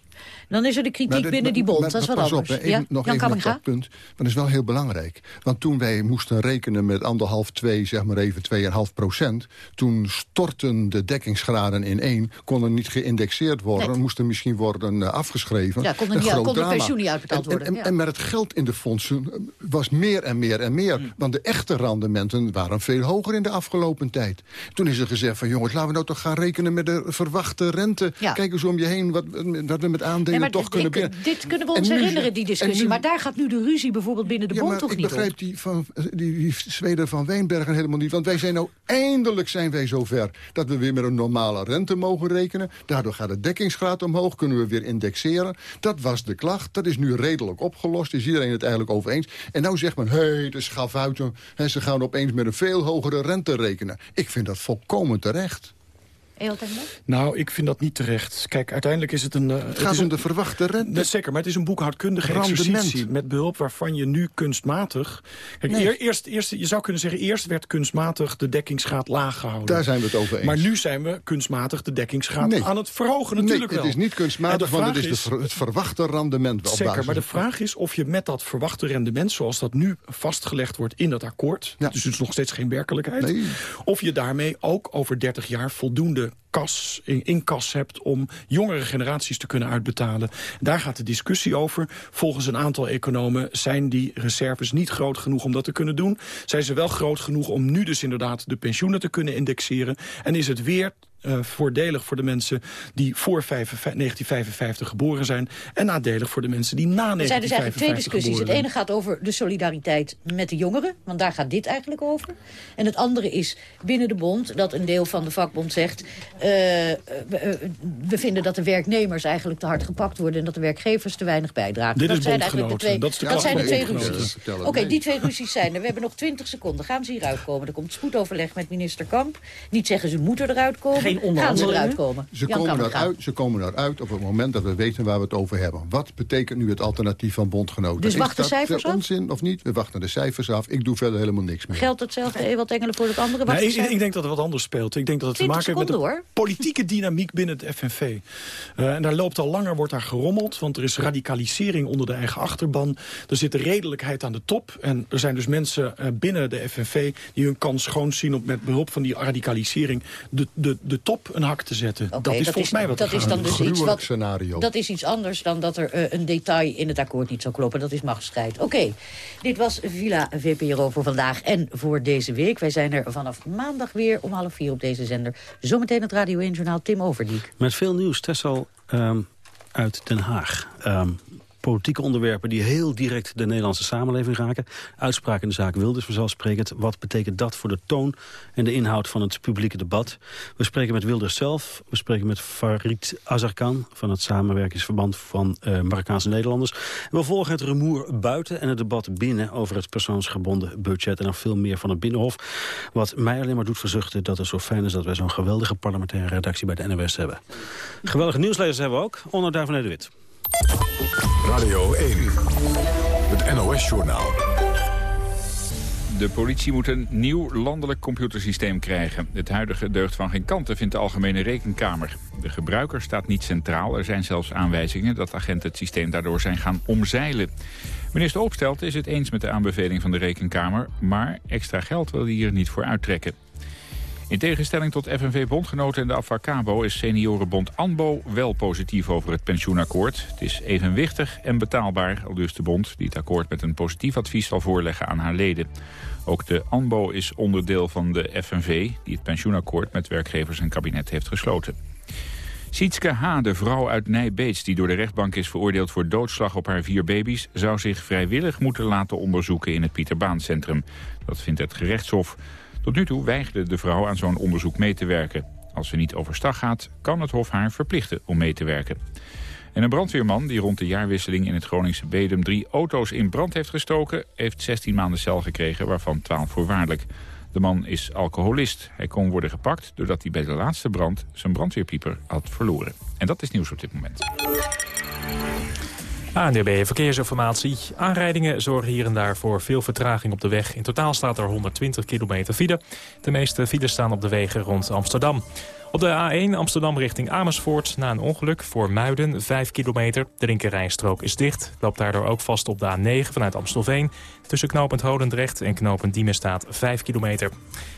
Dan is er de kritiek dit- binnen die bond, maar- dat is wat pas anders. Op, even, ja? Nog Jan even op dat punt. Maar dat is wel heel belangrijk. Want toen wij moesten rekenen met anderhalf, twee, zeg maar even 2,5 procent... toen stortten de dekkingsgraden in één. Konden niet geïndexeerd worden. Nee. Moesten misschien worden eh, afgeschreven. Ja, konden niet- kon de pensioen niet uitbetaald En- en- worden, En, ja. en met het geld in de fondsen eh, was meer en meer en meer. Hmm. Want de echte rendementen waren veel hoger in de afgelopen tijd. Toen is er gezegd van jongens, laten we nou toch gaan rekenen... met de verwachte rente. Ja. Kijk eens om je heen wat, wat we met aandelen Nee, toch dit, kunnen binnen. dit kunnen we ons nu- herinneren, die discussie. nu- Maar daar gaat nu de ruzie bijvoorbeeld binnen de ja, bond maar toch ik niet begrijp op? die, van, die, die Zweden van Wijnbergen helemaal niet. Want wij zijn nou eindelijk zijn wij zover dat we weer met een normale rente mogen rekenen. Daardoor gaat de dekkingsgraad omhoog, kunnen we weer indexeren. Dat was de klacht, dat is nu redelijk opgelost. Is iedereen het eigenlijk over eens. En nou zegt men, hé, hey, de schafuiten. Hè, ze gaan opeens met een veel hogere rente rekenen. Ik vind dat volkomen terecht. Nou, ik vind dat niet terecht. Kijk, uiteindelijk is het een... eh, Het gaat is om een- de verwachte rente. Nee, zeker, maar het is een boekhoudkundige Rendement. exercitie... met behulp waarvan je nu kunstmatig... Kijk, Nee. eerst, eerst, je zou kunnen zeggen, eerst werd kunstmatig de dekkingsgraad laag gehouden. Daar zijn we het over eens. Maar nu zijn we kunstmatig de dekkingsgraad Nee. aan het verhogen, natuurlijk nee, wel. het is niet kunstmatig, de want het vraag is, de ver- het verwachte rendement. op Zeker, basis maar de vraag is of je met dat verwachte rendement... zoals dat nu vastgelegd wordt in dat akkoord... dus het is nog steeds geen werkelijkheid... Nee. of je daarmee ook over 30 jaar voldoende kas, in, in kas hebt... om jongere generaties te kunnen uitbetalen. Daar gaat de discussie over. Volgens een aantal economen zijn die reserves niet groot genoeg om dat te kunnen doen. Zijn ze wel groot genoeg om nu dus inderdaad de pensioenen te kunnen indexeren. En is het weer eh, voordelig voor de mensen die voor 55 1955 geboren zijn... en nadelig voor de mensen die na Er zijn dus eigenlijk twee 1955 discussies. Het geboren ene gaat over de solidariteit met de jongeren, want daar gaat dit eigenlijk over. En het andere is binnen de bond, dat een deel van de vakbond zegt... eh, we, eh, we vinden dat de werknemers eigenlijk te hard gepakt worden... en dat de werkgevers te weinig bijdragen. Dit dat is zijn eigenlijk de twee. Dat zijn de twee ruzies. Oké, die twee ruzies zijn er. We hebben nog 20 seconden. Gaan ze hieruit komen? Er komt spoedoverleg met minister Kamp. Niet zeggen ze moeten eruit komen. geen onderhandelingen. Gaan ze eruit komen? Ze komen, eruit, ze komen eruit op het moment dat we weten waar we het over hebben. Wat betekent nu het alternatief van bondgenoten? Dus Is wacht de dat cijfers af? onzin of niet? We wachten de cijfers af. Ik doe verder helemaal niks meer. Geldt hetzelfde, Ewald Engelen, voor het andere? Nee, ik, ik denk dat er wat anders speelt. Ik denk dat het te 20 maken heeft met de politieke dynamiek binnen het FNV. Eh, en daar loopt al langer, wordt daar gerommeld. Want er is radicalisering onder de eigen achterban. Er zit de redelijkheid aan de top. En er zijn dus mensen eh, binnen de FNV... die hun kans schoon zien om met behulp van die radicalisering... de, de, de top een hak te zetten. Dat is volgens mij wat dat is dan dus iets wat, scenario. Dat is iets anders dan dat er eh, een detail in het akkoord niet zou kloppen. Dat is machtsstrijd. Oké, dit was Villa VPRO voor vandaag en voor deze week. Wij zijn er vanaf maandag weer om half vier op deze zender. Zometeen het Radio 1-journaal Tim Overdiek. Met veel nieuws, Tessel ehm, uit Den Haag. Ehm, politieke onderwerpen die heel direct de Nederlandse samenleving raken. Uitspraak in de zaak Wilders vanzelfsprekend. Wat betekent dat voor de toon en de inhoud van het publieke debat? We spreken met Wilders zelf. We spreken met Farid Azarkan van het samenwerkingsverband van eh, Marokkaanse Nederlanders. We volgen het rumoer buiten en het debat binnen over het persoonsgebonden budget. En nog veel meer van het Binnenhof. Wat mij alleen maar doet verzuchten dat het zo fijn is dat wij zo'n geweldige parlementaire redactie bij de NOS hebben. Geweldige nieuwslezers hebben we ook. Onder Duiven de Wit. Radio 1, het NOS-journaal. De politie moet een nieuw landelijk computersysteem krijgen. Het huidige deugt van geen kanten, vindt de Algemene Rekenkamer. De gebruiker staat niet centraal. Er zijn zelfs aanwijzingen dat agenten het systeem daardoor zijn gaan omzeilen. Minister Opstelt is het eens met de aanbeveling van de Rekenkamer... maar extra geld wil hij hier niet voor uittrekken. In tegenstelling tot FNV-bondgenoten en de Avacabo is seniorenbond ANBO wel positief over het pensioenakkoord. Het is evenwichtig en betaalbaar, al dus de bond, die het akkoord met een positief advies zal voorleggen aan haar leden. Ook de ANBO is onderdeel van de FNV, die het pensioenakkoord met werkgevers en kabinet heeft gesloten. Sietske H., de vrouw uit Nijbeets die door de rechtbank is veroordeeld voor doodslag op haar vier baby's, zou zich vrijwillig moeten laten onderzoeken in het Pieterbaancentrum. Dat vindt het gerechtshof. Tot nu toe weigerde de vrouw aan zo'n onderzoek mee te werken. Als ze niet overstag gaat, kan het hof haar verplichten om mee te werken. En een brandweerman die rond de jaarwisseling in het Groningse Bedum drie auto's in brand heeft gestoken, heeft 16 maanden cel gekregen, waarvan 12 voorwaardelijk. De man is alcoholist. Hij kon worden gepakt doordat hij bij de laatste brand zijn brandweerpieper had verloren. En dat is nieuws op dit moment. ANDB Verkeersinformatie. Aanrijdingen zorgen hier en daar voor veel vertraging op de weg. In totaal staat er 120 kilometer file. De meeste files staan op de wegen rond Amsterdam. Op de A1 Amsterdam richting Amersfoort na een ongeluk voor Muiden 5 kilometer. De linkerrijstrook is dicht. Loopt daardoor ook vast op de A9 vanuit Amstelveen. Tussen knooppunt Holendrecht en knooppunt Diemen staat 5 kilometer.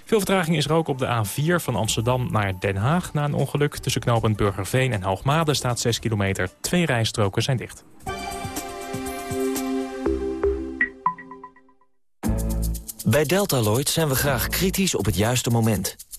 Veel vertraging is er ook op de A4 van Amsterdam naar Den Haag na een ongeluk. Tussen knooppunt Burgerveen en Hoogmade staat 6 kilometer. Twee rijstroken zijn dicht. Bij Deltaloid zijn we graag kritisch op het juiste moment.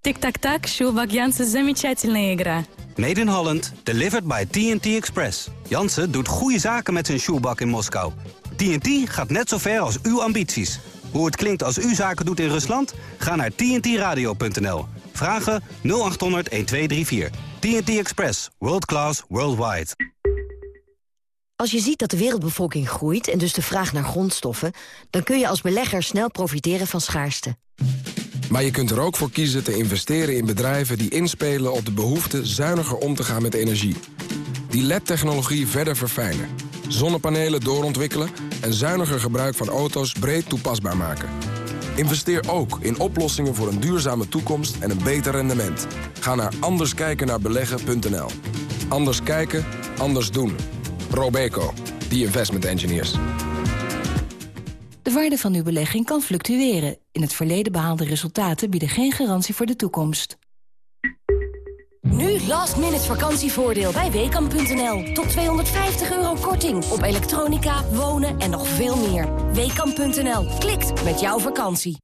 Tic-tac-tac, Sjoelbak Jansen, замечательная игра. Made in Holland, delivered by TNT Express. Jansen doet goede zaken met zijn shoebak in Moskou. TNT gaat net zo ver als uw ambities. Hoe het klinkt als u zaken doet in Rusland? Ga naar tntradio.nl. Vragen 0800 1234. TNT Express. World class, worldwide. Als je ziet dat de wereldbevolking groeit en dus de vraag naar grondstoffen... dan kun je als belegger snel profiteren van schaarste. Maar je kunt er ook voor kiezen te investeren in bedrijven die inspelen op de behoefte zuiniger om te gaan met energie. Die LED-technologie verder verfijnen. Zonnepanelen doorontwikkelen en zuiniger gebruik van auto's breed toepasbaar maken. Investeer ook in oplossingen voor een duurzame toekomst en een beter rendement. Ga naar anderskijkennaarbeleggen.nl. Anders kijken, anders doen. Robeco, the investment engineers. De waarde van uw belegging kan fluctueren. In het verleden behaalde resultaten bieden geen garantie voor de toekomst. Nu last minute vakantievoordeel bij Weekamp.nl. Tot 250 euro korting op elektronica, wonen en nog veel meer. Weekamp.nl. Klikt met jouw vakantie.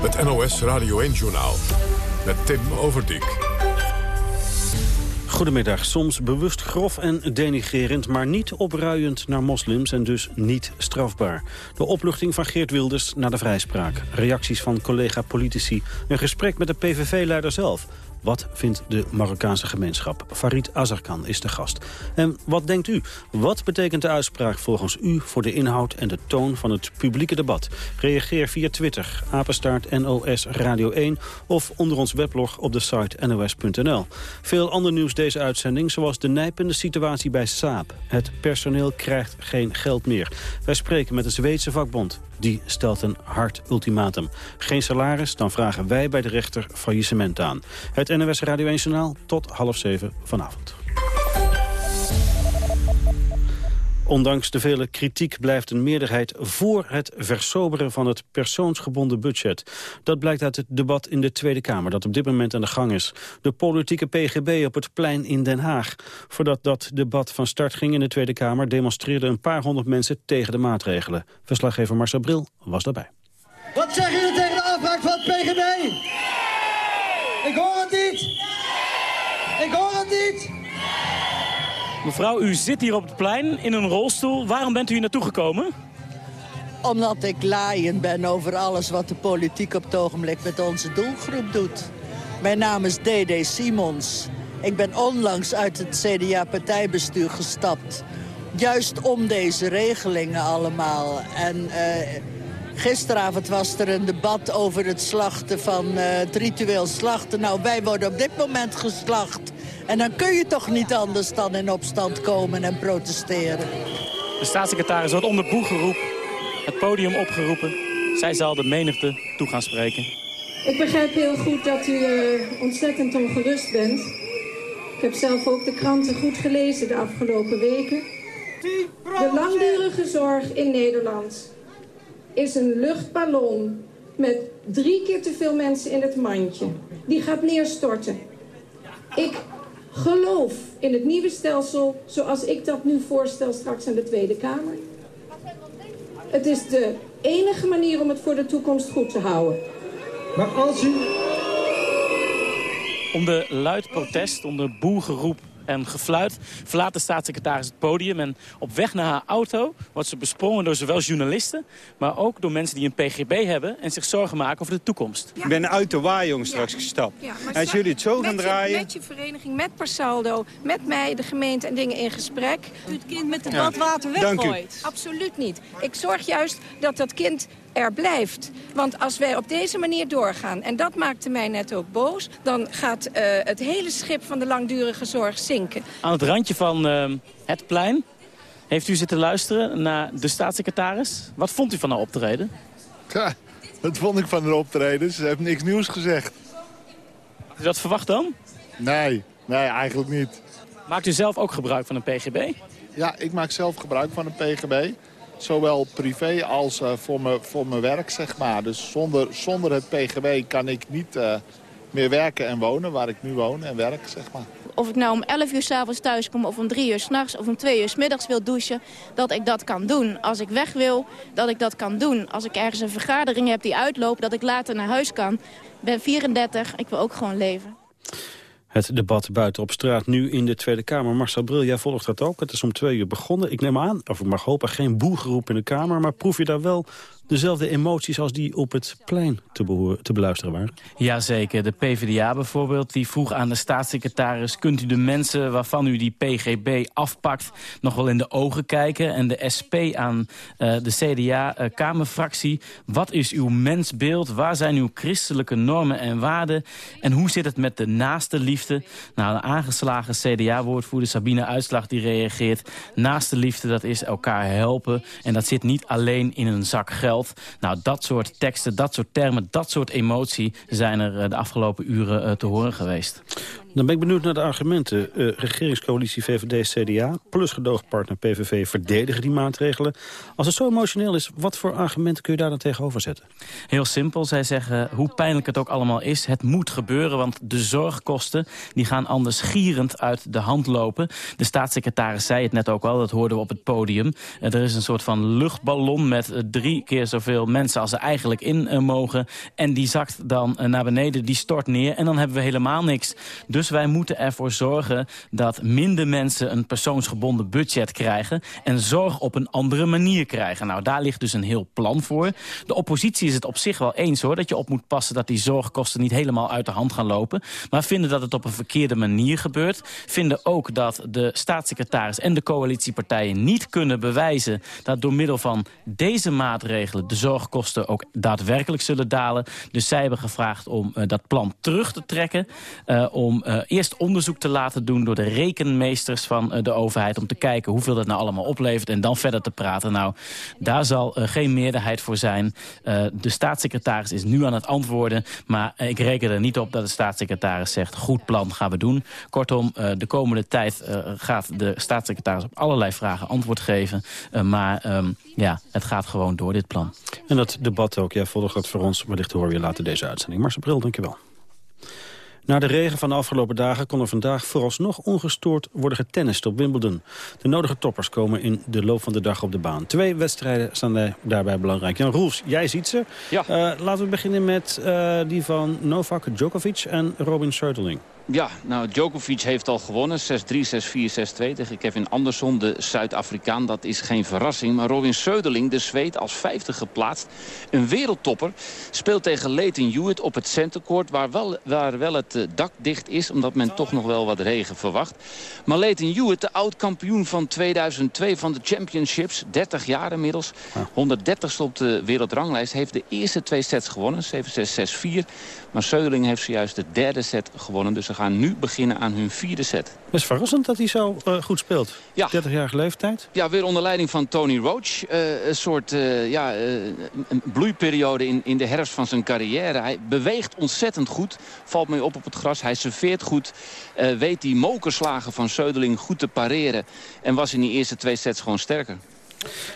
Het NOS Radio 1-journaal. Met Tim Overdijk. Goedemiddag. Soms bewust grof en denigerend, maar niet opruiend naar moslims en dus niet strafbaar. De opluchting van Geert Wilders naar de vrijspraak. Reacties van collega-politici. Een gesprek met de PVV-leider zelf. Wat vindt de Marokkaanse gemeenschap? Farid Azarkan is de gast. En wat denkt u? Wat betekent de uitspraak volgens u voor de inhoud en de toon van het publieke debat? Reageer via Twitter, apenstaart NOS Radio 1 of onder ons weblog op de site nos.nl. Veel ander nieuws deze uitzending, zoals de nijpende situatie bij Saab. Het personeel krijgt geen geld meer. Wij spreken met de Zweedse vakbond. Die stelt een hard ultimatum. Geen salaris, dan vragen wij bij de rechter faillissement aan. Het NWS Radio 1 Journaal tot half zeven vanavond. Ondanks de vele kritiek blijft een meerderheid voor het versoberen van het persoonsgebonden budget. Dat blijkt uit het debat in de Tweede Kamer dat op dit moment aan de gang is. De politieke PGB op het plein in Den Haag. Voordat dat debat van start ging in de Tweede Kamer demonstreerden een paar honderd mensen tegen de maatregelen. Verslaggever Marcel Bril was daarbij. Wat zeggen jullie tegen de afbraak van het PGB? Ik hoor het niet! Ik hoor het niet! Mevrouw, u zit hier op het plein in een rolstoel. Waarom bent u hier naartoe gekomen? Omdat ik laaiend ben over alles wat de politiek op het ogenblik met onze doelgroep doet. Mijn naam is D.D. Simons. Ik ben onlangs uit het CDA-partijbestuur gestapt. Juist om deze regelingen allemaal. En uh, gisteravond was er een debat over het slachten van uh, het ritueel slachten. Nou, wij worden op dit moment geslacht. En dan kun je toch niet anders dan in opstand komen en protesteren. De staatssecretaris wordt onder boegeroep het podium opgeroepen. Zij zal de menigte toe gaan spreken. Ik begrijp heel goed dat u uh, ontzettend ongerust bent. Ik heb zelf ook de kranten goed gelezen de afgelopen weken. De langdurige zorg in Nederland is een luchtballon met drie keer te veel mensen in het mandje. Die gaat neerstorten. Ik geloof in het nieuwe stelsel zoals ik dat nu voorstel straks aan de Tweede Kamer. Het is de enige manier om het voor de toekomst goed te houden. Maar als u... Onder luid protest, onder boergeroep en gefluit verlaat de staatssecretaris het podium. En op weg naar haar auto wordt ze besprongen door zowel journalisten... maar ook door mensen die een PGB hebben en zich zorgen maken over de toekomst. Ik ben uit de waaijong straks gestapt. Ja, als jullie het zo gaan draaien... Met je vereniging, met Persaldo, met mij, de gemeente en dingen in gesprek. U het kind met het badwater weggooit. Absoluut niet. Ik zorg juist dat dat kind er blijft. Want als wij op deze manier doorgaan, en dat maakte mij net ook boos... dan gaat uh, het hele schip van de langdurige zorg zinken. Aan het randje van uh, het plein heeft u zitten luisteren naar de staatssecretaris. Wat vond u van haar optreden? Ja, wat vond ik van haar optreden? Ze heeft niks nieuws gezegd. Had u dat verwacht dan? Nee, nee, eigenlijk niet. Maakt u zelf ook gebruik van een PGB? Ja, ik maak zelf gebruik van een PGB. Zowel privé als uh, voor, me, voor mijn werk, zeg maar. Dus zonder, zonder het PGB kan ik niet uh, meer werken en wonen waar ik nu woon en werk, zeg maar. Of ik nou om 11 uur s'avonds thuis kom of om 3 uur s'nachts of om 2 uur s middags wil douchen, dat ik dat kan doen. Als ik weg wil, dat ik dat kan doen. Als ik ergens een vergadering heb die uitloopt, dat ik later naar huis kan. Ik ben 34, ik wil ook gewoon leven. Het debat buiten op straat nu in de Tweede Kamer. Marcel Bril, jij volgt dat ook. Het is om twee uur begonnen. Ik neem aan, of ik mag hopen, geen boelgeroep in de Kamer... maar proef je daar wel dezelfde emoties als die op het plein te, te beluisteren waren? Jazeker. De PvdA bijvoorbeeld, die vroeg aan de staatssecretaris... kunt u de mensen waarvan u die PGB afpakt nog wel in de ogen kijken? En de SP aan uh, de CDA-Kamerfractie. Uh, wat is uw mensbeeld? Waar zijn uw christelijke normen en waarden? En hoe zit het met de naaste liefde? Nou, de aangeslagen CDA-woordvoerder Sabine Uitslag die reageert... naaste liefde, dat is elkaar helpen. En dat zit niet alleen in een zak geld nou, dat soort teksten, dat soort termen, dat soort emotie... zijn er eh, de afgelopen uren eh, te horen geweest. Dan ben ik benieuwd naar de argumenten. Uh, regeringscoalitie VVD-CDA plus gedoogpartner PVV verdedigen die maatregelen. Als het zo emotioneel is, wat voor argumenten kun je daar dan tegenover zetten? Heel simpel. Zij zeggen, hoe pijnlijk het ook allemaal is, het moet gebeuren. Want de zorgkosten die gaan anders gierend uit de hand lopen. De staatssecretaris zei het net ook al, dat hoorden we op het podium. er is een soort van luchtballon met drie keer zoveel mensen als er eigenlijk in mogen. En die zakt dan naar beneden, die stort neer. En dan hebben we helemaal niks. Dus wij moeten ervoor zorgen dat minder mensen een persoonsgebonden budget krijgen. En zorg op een andere manier krijgen. Nou, daar ligt dus een heel plan voor. De oppositie is het op zich wel eens hoor. Dat je op moet passen dat die zorgkosten niet helemaal uit de hand gaan lopen. Maar vinden dat het op een verkeerde manier gebeurt. Vinden ook dat de staatssecretaris en de coalitiepartijen niet kunnen bewijzen... dat door middel van deze maatregelen de zorgkosten ook daadwerkelijk zullen dalen. Dus zij hebben gevraagd om uh, dat plan terug te trekken. Uh, om uh, eerst onderzoek te laten doen door de rekenmeesters van de overheid... om te kijken hoeveel dat nou allemaal oplevert en dan verder te praten. Nou, daar zal geen meerderheid voor zijn. de staatssecretaris is nu aan het antwoorden... maar ik reken er niet op dat de staatssecretaris zegt... goed plan gaan we doen. Kortom, de komende tijd gaat de staatssecretaris op allerlei vragen antwoord geven. maar um, ja, het gaat gewoon door, dit plan. En dat debat ook, ja, volgt dat voor ons. Wellicht horen we later deze uitzending. Marcel Bril, dankjewel. Na de regen van de afgelopen dagen kon er vandaag vooralsnog ongestoord worden getennist op Wimbledon. De nodige toppers komen in de loop van de dag op de baan. Twee wedstrijden staan daarbij belangrijk. Jan Roels, jij ziet ze. Ja. Uh, laten we beginnen met uh, die van Novak Djokovic en Robin Söderling. Ja, nou, Djokovic heeft al gewonnen. 6-3, 6-4, 6-2 tegen Kevin Anderson, de Zuid-Afrikaan. Dat is geen verrassing. Maar Robin Söderling, de Zweed, als vijfde geplaatst. Een wereldtopper. Speelt tegen Leighton Hewitt op het centercourt... waar wel, waar wel het eh, dak dicht is, omdat men toch nog wel wat regen verwacht. Maar Leighton Hewitt, de oud-kampioen van 2002 van de Championships... 30 jaar inmiddels, 130ste op de wereldranglijst... heeft de eerste twee sets gewonnen, 7-6, 6-4... Maar Söderling heeft zojuist de derde set gewonnen. Dus gaan nu beginnen aan hun vierde set. Het is verrassend dat hij zo uh, goed speelt. Ja. 30-jarige leeftijd. Ja, weer onder leiding van Tony Roach. Uh, een soort uh, ja, een bloeiperiode in, in de herfst van zijn carrière. Hij beweegt ontzettend goed. Valt mee op op het gras. Hij serveert goed. weet die mokerslagen van Söderling goed te pareren. En was in die eerste twee sets gewoon sterker.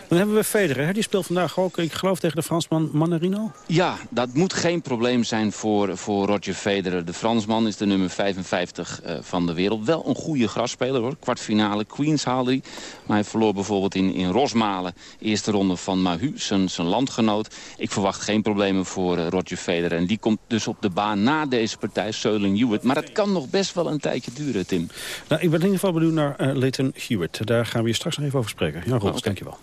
Dan hebben we Federer. Die speelt vandaag ook, ik geloof, tegen de Fransman Manarino. Ja, dat moet geen probleem zijn voor, voor Roger Federer. De Fransman is de nummer 55 uh, van de wereld. Wel een goede grasspeler hoor. Kwartfinale Queens haalde hij. Maar hij verloor bijvoorbeeld in, in Rosmalen. Eerste ronde van Mahu, zijn, zijn landgenoot. Ik verwacht geen problemen voor uh, Roger Federer. En die komt dus op de baan na deze partij, Söling Hewitt. Maar het kan nog best wel een tijdje duren, Tim. Nou, ik ben in ieder geval benieuwd naar uh, Leighton Hewitt. Daar gaan we je straks nog even over spreken. Ja, Rob, oh, okay. dankjewel.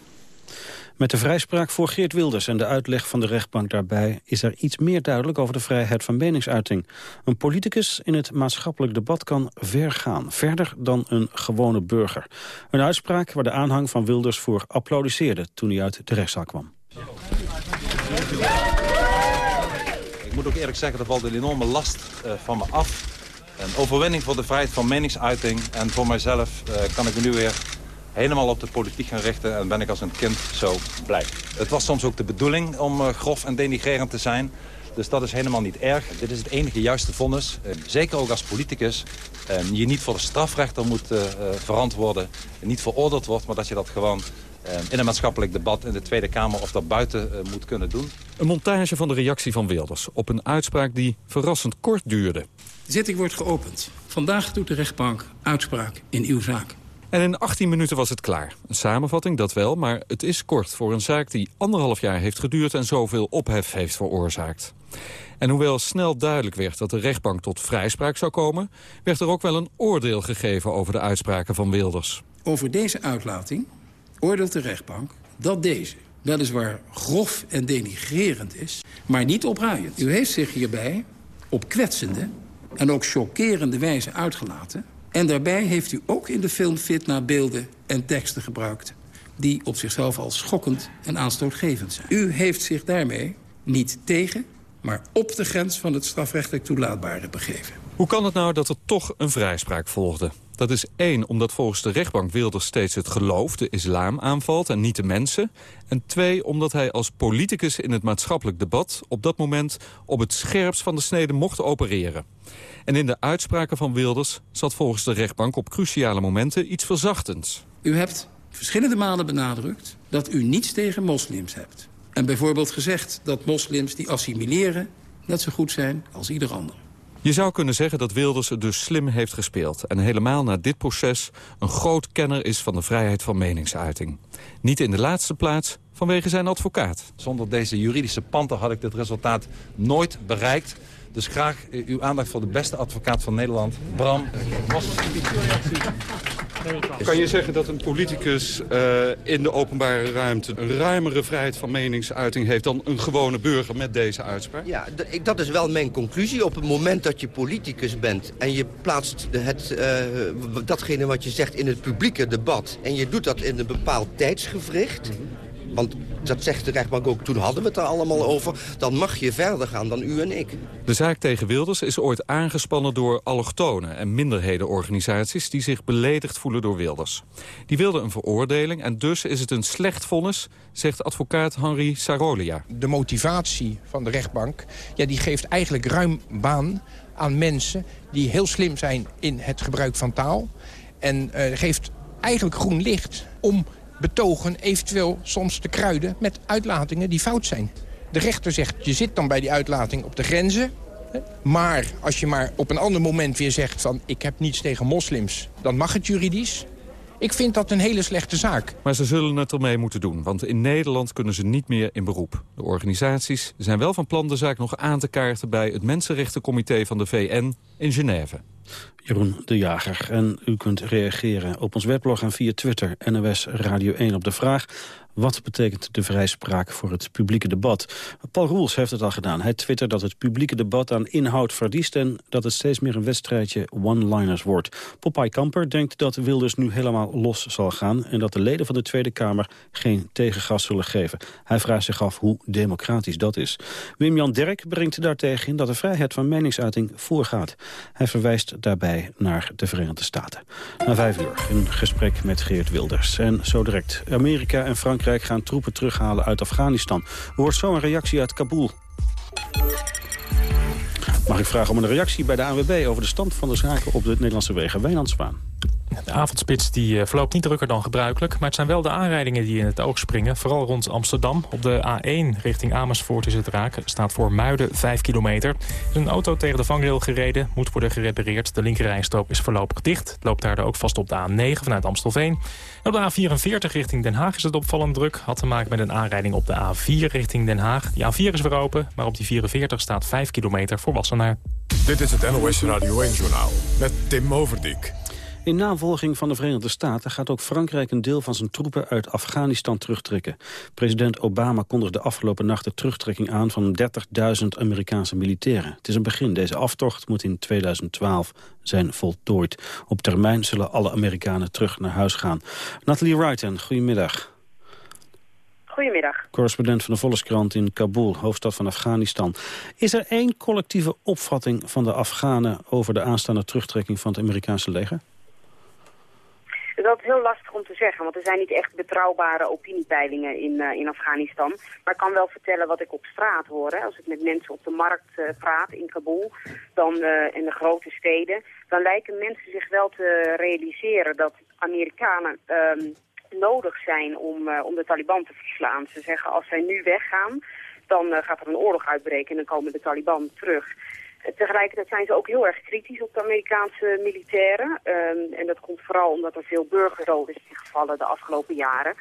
Met de vrijspraak voor Geert Wilders en de uitleg van de rechtbank daarbij... is er iets meer duidelijk over de vrijheid van meningsuiting. Een politicus in het maatschappelijk debat kan ver gaan. Verder dan een gewone burger. Een uitspraak waar de aanhang van Wilders voor applaudisseerde... toen hij uit de rechtszaal kwam. Ik moet ook eerlijk zeggen, dat valt een enorme last uh, van me af. Een overwinning voor de vrijheid van meningsuiting. En voor mijzelf uh, kan ik me nu weer helemaal op de politiek gaan richten... en ben ik als een kind zo blij. Het was soms ook de bedoeling om uh, grof en denigrerend te zijn... Dus dat is helemaal niet erg. Dit is het enige juiste vonnis. Uh, zeker ook als politicus. Uh, je niet voor de strafrechter moet verantwoorden. Niet veroordeeld wordt, maar dat je dat gewoon in een maatschappelijk debat in de Tweede Kamer of daarbuiten moet kunnen doen. Een montage van de reactie van Wilders op een uitspraak die verrassend kort duurde. De zitting wordt geopend. Vandaag doet de rechtbank uitspraak in uw zaak. En in 18 minuten was het klaar. Een samenvatting, dat wel, maar het is kort voor een zaak die anderhalf jaar heeft geduurd en zoveel ophef heeft veroorzaakt. En hoewel snel duidelijk werd dat de rechtbank tot vrijspraak zou komen... werd er ook wel een oordeel gegeven over de uitspraken van Wilders. Over deze uitlating oordeelt de rechtbank dat deze weliswaar grof en denigrerend is... maar niet opruiend. U heeft zich hierbij op kwetsende en ook chockerende wijze uitgelaten... En daarbij heeft u ook in de film Fitna beelden en teksten gebruikt... die op zichzelf al schokkend en aanstootgevend zijn. U heeft zich daarmee niet tegen, maar op de grens van het strafrechtelijk toelaatbare begeven. Hoe kan het nou dat er toch een vrijspraak volgde? Dat is één, omdat volgens de rechtbank Wilders steeds het geloof, de islam, aanvalt en niet de mensen. En twee, omdat hij als politicus in het maatschappelijk debat op dat moment op het scherpst van de snede mocht opereren. En in de uitspraken van Wilders zat volgens de rechtbank op cruciale momenten iets verzachtends. U hebt verschillende malen benadrukt dat u niets tegen moslims hebt. En bijvoorbeeld gezegd dat moslims die assimileren net zo goed zijn als ieder ander. Je zou kunnen zeggen dat Wilders dus slim heeft gespeeld... en helemaal na dit proces een groot kenner is van de vrijheid van meningsuiting. Niet in de laatste plaats vanwege zijn advocaat. Zonder deze juridische panter had ik dit resultaat nooit bereikt. Dus graag uw aandacht voor de beste advocaat van Nederland, Bram Kan je zeggen dat een politicus uh, in de openbare ruimte... een ruimere vrijheid van meningsuiting heeft dan een gewone burger met deze uitspraak? Ja, dat is wel mijn conclusie. Op het moment dat je politicus bent en je plaatst het, uh, datgene wat je zegt in het publieke debat... en je doet dat in een bepaald tijdsgevricht... Want dat zegt de rechtbank ook, toen hadden we het er allemaal over. Dan mag je verder gaan dan u en ik. De zaak tegen Wilders is ooit aangespannen door allochtonen en minderhedenorganisaties... die zich beledigd voelen door Wilders. Die wilden een veroordeling en dus is het een slecht vonnis... zegt advocaat Henri Sarolia. De motivatie van de rechtbank ja, die geeft eigenlijk ruim baan aan mensen... die heel slim zijn in het gebruik van taal. En uh, geeft eigenlijk groen licht om betogen eventueel soms te kruiden met uitlatingen die fout zijn. De rechter zegt, je zit dan bij die uitlating op de grenzen... maar als je maar op een ander moment weer zegt van... ik heb niets tegen moslims, dan mag het juridisch. Ik vind dat een hele slechte zaak. Maar ze zullen het ermee moeten doen, want in Nederland kunnen ze niet meer in beroep. De organisaties zijn wel van plan de zaak nog aan te kaarten... bij het Mensenrechtencomité van de VN in Genève. Jeroen de Jager. En u kunt reageren op ons weblog en via Twitter, NOS Radio 1, op de vraag... Wat betekent de vrijspraak voor het publieke debat? Paul Roels heeft het al gedaan. Hij twittert dat het publieke debat aan inhoud verliest... en dat het steeds meer een wedstrijdje one-liners wordt. Popeye Kamper denkt dat Wilders nu helemaal los zal gaan... en dat de leden van de Tweede Kamer geen tegengas zullen geven. Hij vraagt zich af hoe democratisch dat is. Wim-Jan Derk brengt daartegen in dat de vrijheid van meningsuiting voorgaat. Hij verwijst daarbij naar de Verenigde Staten. Na vijf uur een gesprek met Geert Wilders. En zo direct Amerika en Frankrijk gaan troepen terughalen uit Afghanistan. Er hoort zo een reactie uit Kabul. Mag ik vragen om een reactie bij de ANWB over de stand van de zaken op de Nederlandse wegen? Wijnandsbaan. De avondspits die eh, verloopt niet drukker dan gebruikelijk... maar het zijn wel de aanrijdingen die in het oog springen. Vooral rond Amsterdam. Op de A1 richting Amersfoort is het raak. Staat voor Muiden 5 kilometer. Er is een auto tegen de vangrail gereden. Moet worden gerepareerd. De linkerrijstrook is voorlopig dicht. Het loopt daar ook vast op de A9 vanuit Amstelveen. Op de A44 richting Den Haag is het opvallend druk. Had te maken met een aanrijding op de A4 richting Den Haag. Die A4 is weer open, maar op die 44 staat 5 kilometer voor Wassenaar. Dit is het NOS Radio 1-journaal met Tim Overdijk. In navolging van de Verenigde Staten gaat ook Frankrijk een deel van zijn troepen uit Afghanistan terugtrekken. President Obama kondigde afgelopen nacht de terugtrekking aan van 30.000 Amerikaanse militairen. Het is een begin. Deze aftocht moet in 2012 zijn voltooid. Op termijn zullen alle Amerikanen terug naar huis gaan. Natalie Wrighton, goedemiddag. Goedemiddag. Correspondent van de Volkskrant in Kabul, hoofdstad van Afghanistan. Is er één collectieve opvatting van de Afghanen over de aanstaande terugtrekking van het Amerikaanse leger? Heel lastig om te zeggen, want er zijn niet echt betrouwbare opiniepeilingen in, uh, in Afghanistan. Maar ik kan wel vertellen wat ik op straat hoor. Als ik met mensen op de markt uh, praat in Kabul dan, in de grote steden... dan lijken mensen zich wel te realiseren dat Amerikanen um, nodig zijn om, om de Taliban te verslaan. Ze zeggen als zij nu weggaan, dan gaat er een oorlog uitbreken en dan komen de Taliban terug... Tegelijkertijd zijn ze ook heel erg kritisch op de Amerikaanse militairen. Um, en dat komt vooral omdat er veel burgerdoden zijn gevallen de afgelopen jaren.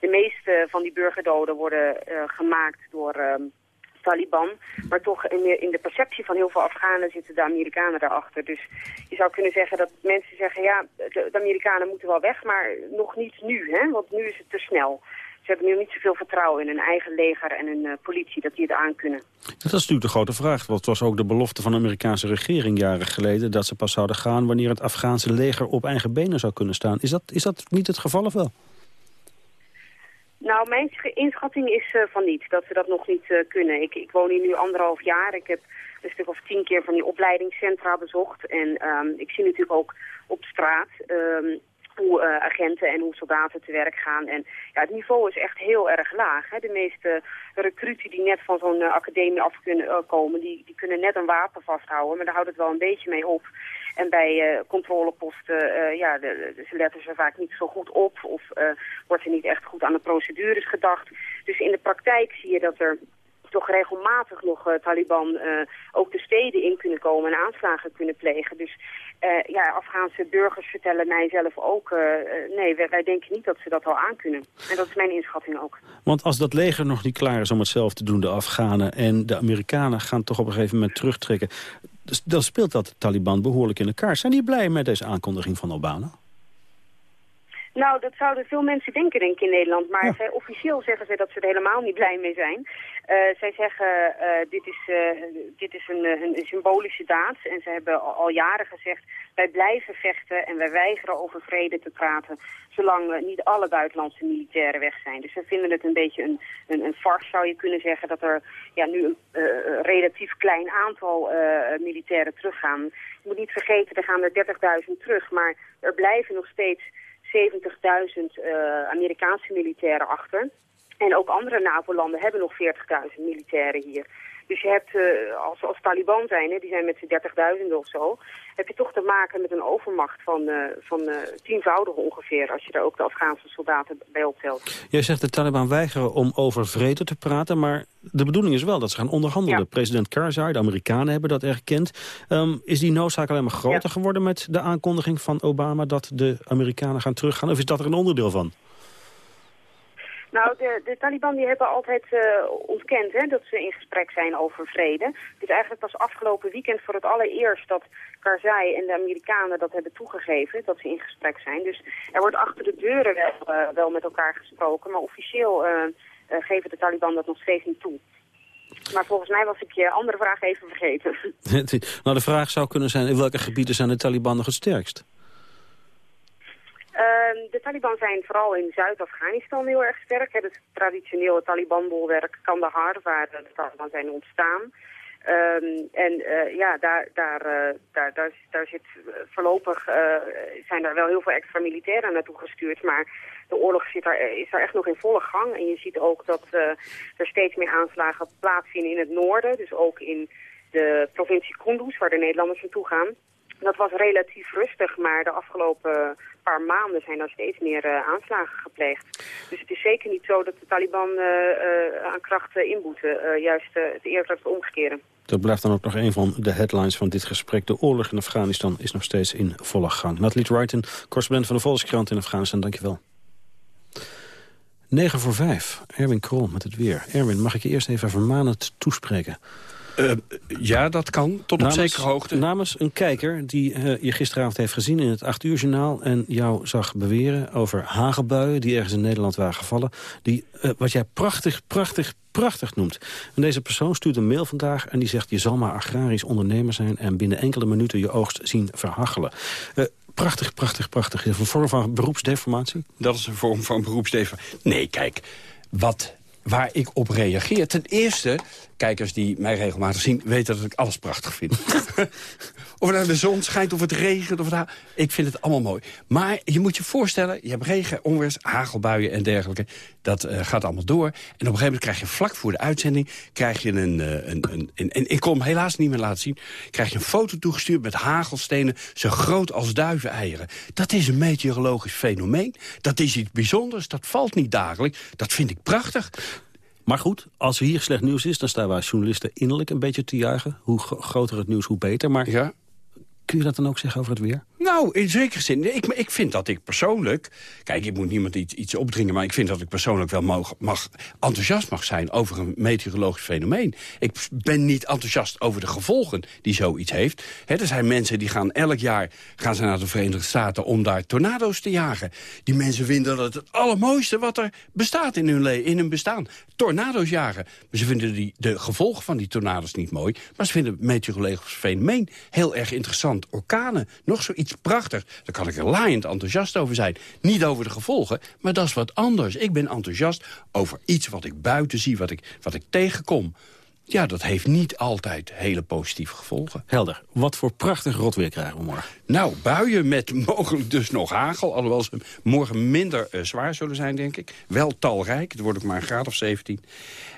De meeste van die burgerdoden worden uh, gemaakt door um, Taliban. Maar toch in de, in de, perceptie van heel veel Afghanen zitten de Amerikanen daarachter. Dus je zou kunnen zeggen dat mensen zeggen... ja, de, de Amerikanen moeten wel weg, maar nog niet nu. Hè? Want nu is het te snel ze hebben nu niet zoveel vertrouwen in hun eigen leger en hun uh, politie dat die het aan kunnen. Dat is natuurlijk de grote vraag. Want het was ook de belofte van de Amerikaanse regering jaren geleden... dat ze pas zouden gaan wanneer het Afghaanse leger op eigen benen zou kunnen staan. Is dat, is dat niet het geval of wel? Nou, mijn inschatting is uh, van niet, dat ze dat nog niet uh, kunnen. Ik, ik woon hier nu anderhalf jaar. Ik heb een stuk of tien keer van die opleidingscentra bezocht. En um, ik zie natuurlijk ook op straat um, hoe agenten en hoe soldaten te werk gaan. En ja, het niveau is echt heel erg laag. Hè. De meeste recruten die net van zo'n uh, academie af kunnen uh, komen, die, die kunnen net een wapen vasthouden. Maar daar houdt het wel een beetje mee op. En bij controleposten, ja, de, ze letten ze vaak niet zo goed op. Of wordt er niet echt goed aan de procedures gedacht. Dus in de praktijk zie je dat er toch regelmatig nog uh, Taliban uh, ook de steden in kunnen komen en aanslagen kunnen plegen. Dus uh, ja, Afghaanse burgers vertellen mij zelf ook, nee, wij, denken niet dat ze dat al aankunnen. En dat is mijn inschatting ook. Want als dat leger nog niet klaar is om hetzelfde te doen, de Afghanen en de Amerikanen gaan toch op een gegeven moment terugtrekken, dus dan speelt dat Taliban behoorlijk in elkaar. Zijn die blij met deze aankondiging van Obama? Nou, dat zouden veel mensen denken, denk ik, in Nederland. Maar zij, officieel zeggen ze dat ze er helemaal niet blij mee zijn. Uh, zij zeggen, uh, dit is, uh, dit is een, een, symbolische daad. En ze hebben al, al, jaren gezegd, wij blijven vechten en wij weigeren over vrede te praten. Zolang niet alle buitenlandse militairen weg zijn. Dus ze vinden het een beetje een, een, een farce, zou je kunnen zeggen. Dat er ja, nu een relatief klein aantal militairen teruggaan. Je moet niet vergeten, er gaan er 30.000 terug. Maar er blijven nog steeds 70.000 uh, Amerikaanse militairen achter. En ook andere NAVO-landen hebben nog 40.000 militairen hier. Dus je hebt, uh, als, als Taliban zijn, hè, die zijn met z'n 30.000 of zo... heb je toch te maken met een overmacht van, uh, van tienvoudige ongeveer... als je daar ook de Afghaanse soldaten bij optelt. Jij zegt de Taliban weigeren om over vrede te praten... maar de bedoeling is wel dat ze gaan onderhandelen. Ja. President Karzai, de Amerikanen hebben dat erkend. Um, is die noodzaak alleen maar groter ja. geworden met de aankondiging van Obama... dat de Amerikanen gaan teruggaan? Of is dat er een onderdeel van? Nou, de, Taliban die hebben altijd uh, ontkend hè, dat ze in gesprek zijn over vrede. Het is eigenlijk pas afgelopen weekend voor het allereerst dat Karzai en de Amerikanen dat hebben toegegeven, dat ze in gesprek zijn. Dus er wordt achter de deuren wel, uh, wel met elkaar gesproken, maar officieel uh, geven de Taliban dat nog steeds niet toe. Maar volgens mij was ik je andere vraag even vergeten. nou, de vraag zou kunnen zijn, in welke gebieden zijn de Taliban nog het sterkst? Uh, de Taliban zijn vooral in Zuid-Afghanistan heel erg sterk. Het traditionele Taliban-bolwerk Kandahar, waar de Taliban zijn ontstaan. Um, en uh, ja, daar, daar, uh, daar, daar, daar zit voorlopig uh, zijn er wel heel veel extra militairen naartoe gestuurd. Maar de oorlog zit daar, is daar echt nog in volle gang. En je ziet ook dat er steeds meer aanslagen plaatsvinden in het noorden. Dus ook in de provincie Kunduz, waar de Nederlanders naartoe gaan. Dat was relatief rustig, maar de afgelopen paar maanden zijn er steeds meer uh, aanslagen gepleegd. Dus het is zeker niet zo dat de Taliban uh, uh, aan kracht inboeten. juist het eerder het omkeren. Dat blijft dan ook nog een van de headlines van dit gesprek. De oorlog in Afghanistan is nog steeds in volle gang. Natalie Wrighton, correspondent van de Volkskrant in Afghanistan. Dankjewel. 9 voor 5. Erwin Krol met het weer. Erwin, mag ik je eerst even vermanend toespreken? Uh, ja, dat kan, tot namens, op zekere hoogte. Namens een kijker die uh, je gisteravond heeft gezien in het 8 uur journaal... en jou zag beweren over hagelbuien die ergens in Nederland waren gevallen... die uh, wat jij prachtig, prachtig, prachtig noemt. En deze persoon stuurt een mail vandaag en die zegt... je zal maar agrarisch ondernemer zijn en binnen enkele minuten je oogst zien verhachelen. prachtig, prachtig, prachtig. Is een vorm van beroepsdeformatie? Dat is een vorm van beroepsdeformatie. Nee, kijk, wat waar ik op reageer. Ten eerste, kijkers die mij regelmatig zien... weten dat ik alles prachtig vind. of het nou de zon schijnt, of het regent, of het Ik vind het allemaal mooi. Maar je moet je voorstellen, je hebt regen, onweers, hagelbuien en dergelijke. Dat uh, gaat allemaal door. En op een gegeven moment krijg je vlak voor de uitzending... krijg je een, uh, een, een, een ik kon hem helaas niet meer laten zien... krijg je een foto toegestuurd met hagelstenen... zo groot als duiveneieren. Dat is een meteorologisch fenomeen. Dat is iets bijzonders. Dat valt niet dagelijks. Dat vind ik prachtig. Maar goed, als er hier slecht nieuws is... dan staan wij journalisten innerlijk een beetje te juichen. Hoe groter het nieuws, hoe beter. Maar ja. kun je dat dan ook zeggen over het weer? Nou, in zekere zin. Ik, ik vind dat ik persoonlijk... Kijk, ik moet niemand iets, iets opdringen... maar ik vind dat ik persoonlijk wel mag, mag, enthousiast mag zijn... over een meteorologisch fenomeen. Ik ben niet enthousiast over de gevolgen die zoiets heeft. He, er zijn mensen die gaan elk jaar gaan ze naar de Verenigde Staten... om daar tornado's te jagen. Die mensen vinden dat het allermooiste wat er bestaat in hun, in hun bestaan. Tornado's jagen. Maar ze vinden de gevolgen van die tornado's niet mooi. Maar ze vinden het meteorologisch fenomeen heel erg interessant. Orkanen, nog zoiets prachtig. Daar kan ik er laaiend enthousiast over zijn. Niet over de gevolgen, maar dat is wat anders. Ik ben enthousiast over iets wat ik buiten zie, wat ik, wat ik tegenkom. Ja, dat heeft niet altijd hele positieve gevolgen. Helder. Wat voor prachtig rotweer krijgen we morgen? Nou, buien met mogelijk dus nog hagel. Alhoewel ze morgen minder uh, zwaar zullen zijn, denk ik. Wel talrijk. Het wordt ook maar een graad of 17.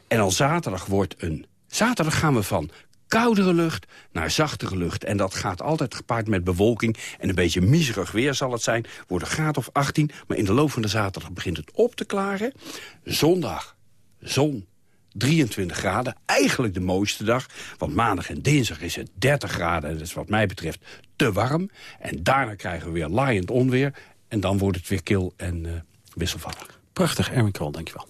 En al zaterdag wordt een... Zaterdag gaan we van koudere lucht naar zachtere lucht. En dat gaat altijd gepaard met bewolking. En een beetje miserig weer zal het zijn. Wordt een graad of 18. Maar in de loop van de zaterdag begint het op te klaren. Zondag, zon, 23 graden. Eigenlijk de mooiste dag. Want maandag en dinsdag is het 30 graden. Dat is wat mij betreft te warm. En daarna krijgen we weer laaiend onweer. En dan wordt het weer kil en uh, wisselvallig. Prachtig, Erwin Krol, dankjewel.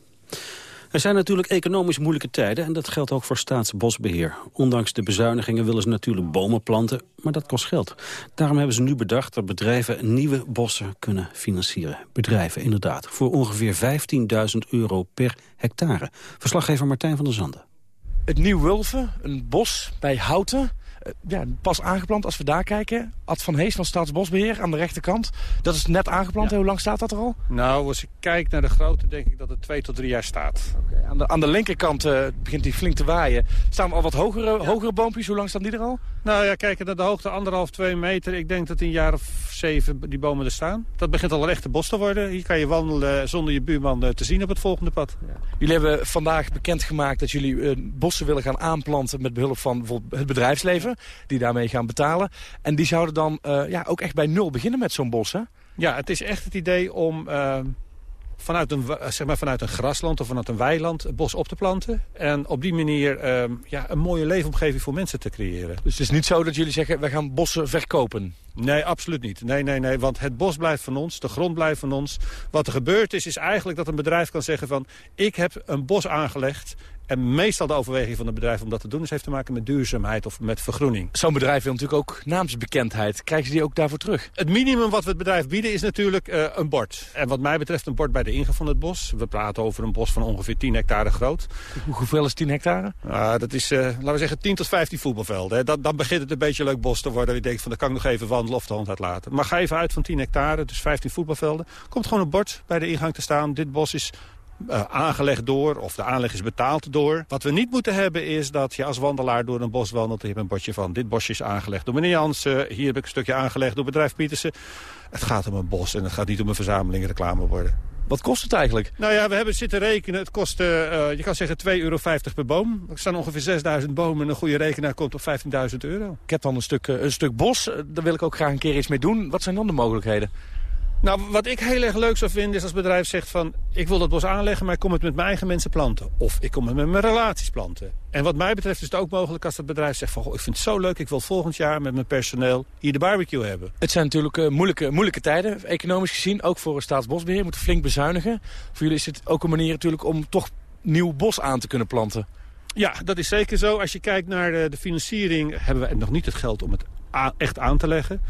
Er zijn natuurlijk economisch moeilijke tijden en dat geldt ook voor staatsbosbeheer. Ondanks de bezuinigingen willen ze natuurlijk bomen planten, maar dat kost geld. Daarom hebben ze nu bedacht dat bedrijven nieuwe bossen kunnen financieren. Bedrijven, inderdaad, voor ongeveer 15.000 euro per hectare. Verslaggever Martijn van der Zanden. Het Nieuw Wulven, een bos bij Houten ja, pas aangeplant. Als we daar kijken, Ad van Hees van Staatsbosbeheer aan de rechterkant. Dat is net aangeplant. Hoe lang staat dat er al? Nou, als ik kijk naar de grootte, denk ik dat het twee tot drie jaar staat. Aan, de, aan de linkerkant uh, begint die flink te waaien. Staan al wat hogere, hogere boompjes? Hoe lang staan die er al? Nou ja, kijk, naar de hoogte anderhalf, twee meter. Ik denk dat in een jaar of zeven die bomen er staan. Dat begint al een echte bos te worden. Hier kan je wandelen zonder je buurman eh, te zien op het volgende pad. Ja. Jullie hebben vandaag bekendgemaakt dat jullie uh, bossen willen gaan aanplanten... met behulp van het bedrijfsleven, die daarmee gaan betalen. En die zouden dan uh, ja, ook echt bij nul beginnen met zo'n bos, hè? Ja, het is echt het idee om vanuit een, zeg maar vanuit een grasland of vanuit een weiland het bos op te planten. En op die manier um, ja, een mooie leefomgeving voor mensen te creëren. Dus het is niet zo dat jullie zeggen, we gaan bossen verkopen? Nee, absoluut niet. Nee, nee, nee, want het bos blijft van ons, de grond blijft van ons. Wat er gebeurd is, is eigenlijk dat een bedrijf kan zeggen van... ik heb een bos aangelegd en meestal de overweging van het bedrijf om dat te doen... is heeft te maken met duurzaamheid of met vergroening. Zo'n bedrijf wil natuurlijk ook naamsbekendheid. Krijgen ze die ook daarvoor terug? Het minimum wat we het bedrijf bieden is natuurlijk uh, een bord. En wat mij betreft een bord bij de ingang van het bos. We praten over een bos van ongeveer 10 hectare groot. Hoeveel is 10 hectare? Uh, dat is, uh, laten we zeggen, 10 tot 15 voetbalvelden. Hè. Dat, dan begint het een beetje een leuk bos te worden. Je denkt van, dan kan ik nog even wandelen of de hond uitlaten. Maar ga even uit van 10 hectare, dus 15 voetbalvelden. Komt gewoon een bord bij de ingang te staan. Dit bos is uh, aangelegd door, of de aanleg is betaald door. Wat we niet moeten hebben is dat je als wandelaar door een bos wandelt... en je hebt een bordje van, dit bosje is aangelegd door meneer Jansen... hier heb ik een stukje aangelegd door bedrijf Pietersen. Het gaat om een bos en het gaat niet om een verzameling reclame worden. Wat kost het eigenlijk? Nou ja, we hebben zitten rekenen. Het kost, uh, je kan zeggen, 2,50 euro per boom. Er staan ongeveer 6.000 bomen en een goede rekenaar komt op 15.000 euro. Ik heb dan een stuk, een stuk bos. Daar wil ik ook graag een keer iets mee doen. Wat zijn dan de mogelijkheden? Nou, wat ik heel erg leuk zou vinden is als het bedrijf zegt van... ik wil dat bos aanleggen, maar ik kom het met mijn eigen mensen planten. Of ik kom het met mijn relaties planten. En wat mij betreft is het ook mogelijk als het bedrijf zegt van... Goh, ik vind het zo leuk, ik wil volgend jaar met mijn personeel hier de barbecue hebben. Het zijn natuurlijk uh, moeilijke, moeilijke tijden, economisch gezien. Ook voor staatsbosbeheer, moet flink bezuinigen. Voor jullie is het ook een manier natuurlijk om toch nieuw bos aan te kunnen planten. Ja, dat is zeker zo. Als je kijkt naar de, de financiering, hebben we nog niet het geld om het echt aan te leggen.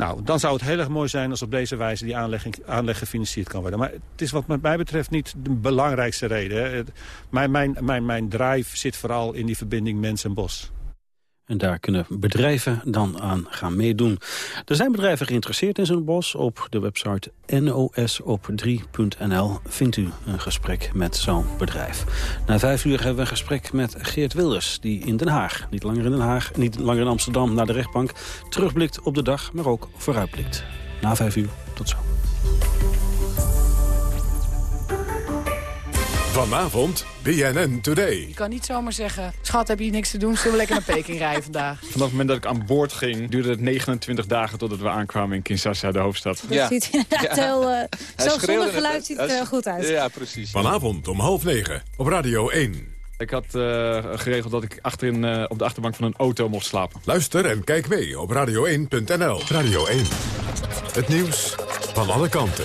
Nou, dan zou het heel erg mooi zijn als op deze wijze die aanleg, gefinancierd kan worden. Maar het is wat mij betreft niet de belangrijkste reden. Mijn, mijn, mijn, mijn drive zit vooral in die verbinding mens en bos. En daar kunnen bedrijven dan aan gaan meedoen. Er zijn bedrijven geïnteresseerd in zo'n bos. Op de website nosop3.nl vindt u een gesprek met zo'n bedrijf. Na vijf uur hebben we een gesprek met Geert Wilders... die in Den Haag, niet langer in Den Haag, niet langer in Amsterdam... naar de rechtbank, terugblikt op de dag, maar ook vooruitblikt. Na vijf uur, tot zo. Vanavond BNN Today. Je kan niet zomaar zeggen, schat heb je niks te doen, zullen we lekker naar Peking rijden vandaag. Vanaf het moment dat ik aan boord ging, duurde het 29 dagen totdat we aankwamen in Kinshasa, de hoofdstad. Dat ziet inderdaad ja. heel, uh, zelfs zonder geluid ziet het er goed uit. Ja, precies. Vanavond om half negen op Radio 1. Ik had uh, geregeld dat ik achterin uh, op de achterbank van een auto mocht slapen. Luister en kijk mee op radio1.nl. Radio 1. Het nieuws van alle kanten.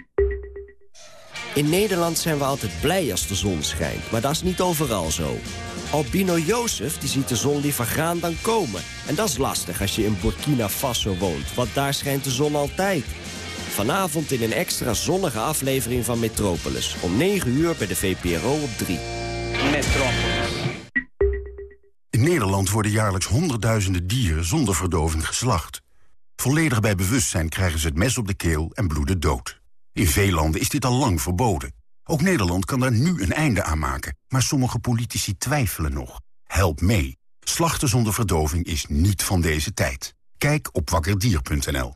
In Nederland zijn we altijd blij als de zon schijnt, maar dat is niet overal zo. Albino Jozef die ziet de zon liever gaan dan komen. En dat is lastig als je in Burkina Faso woont, want daar schijnt de zon altijd. Vanavond in een extra zonnige aflevering van Metropolis. Om 9 uur bij de VPRO op 3. Metropolis. In Nederland worden jaarlijks honderdduizenden dieren zonder verdoving geslacht. Volledig bij bewustzijn krijgen ze het mes op de keel en bloeden dood. In veel landen is dit al lang verboden. Ook Nederland kan daar nu een einde aan maken. Maar sommige politici twijfelen nog. Help mee. Slachten zonder verdoving is niet van deze tijd. Kijk op wakkerdier.nl.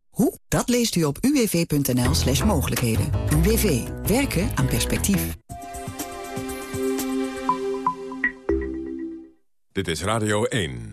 Hoe? Dat leest u op uwv.nl slash mogelijkheden. UWV. Werken aan perspectief. Dit is Radio 1.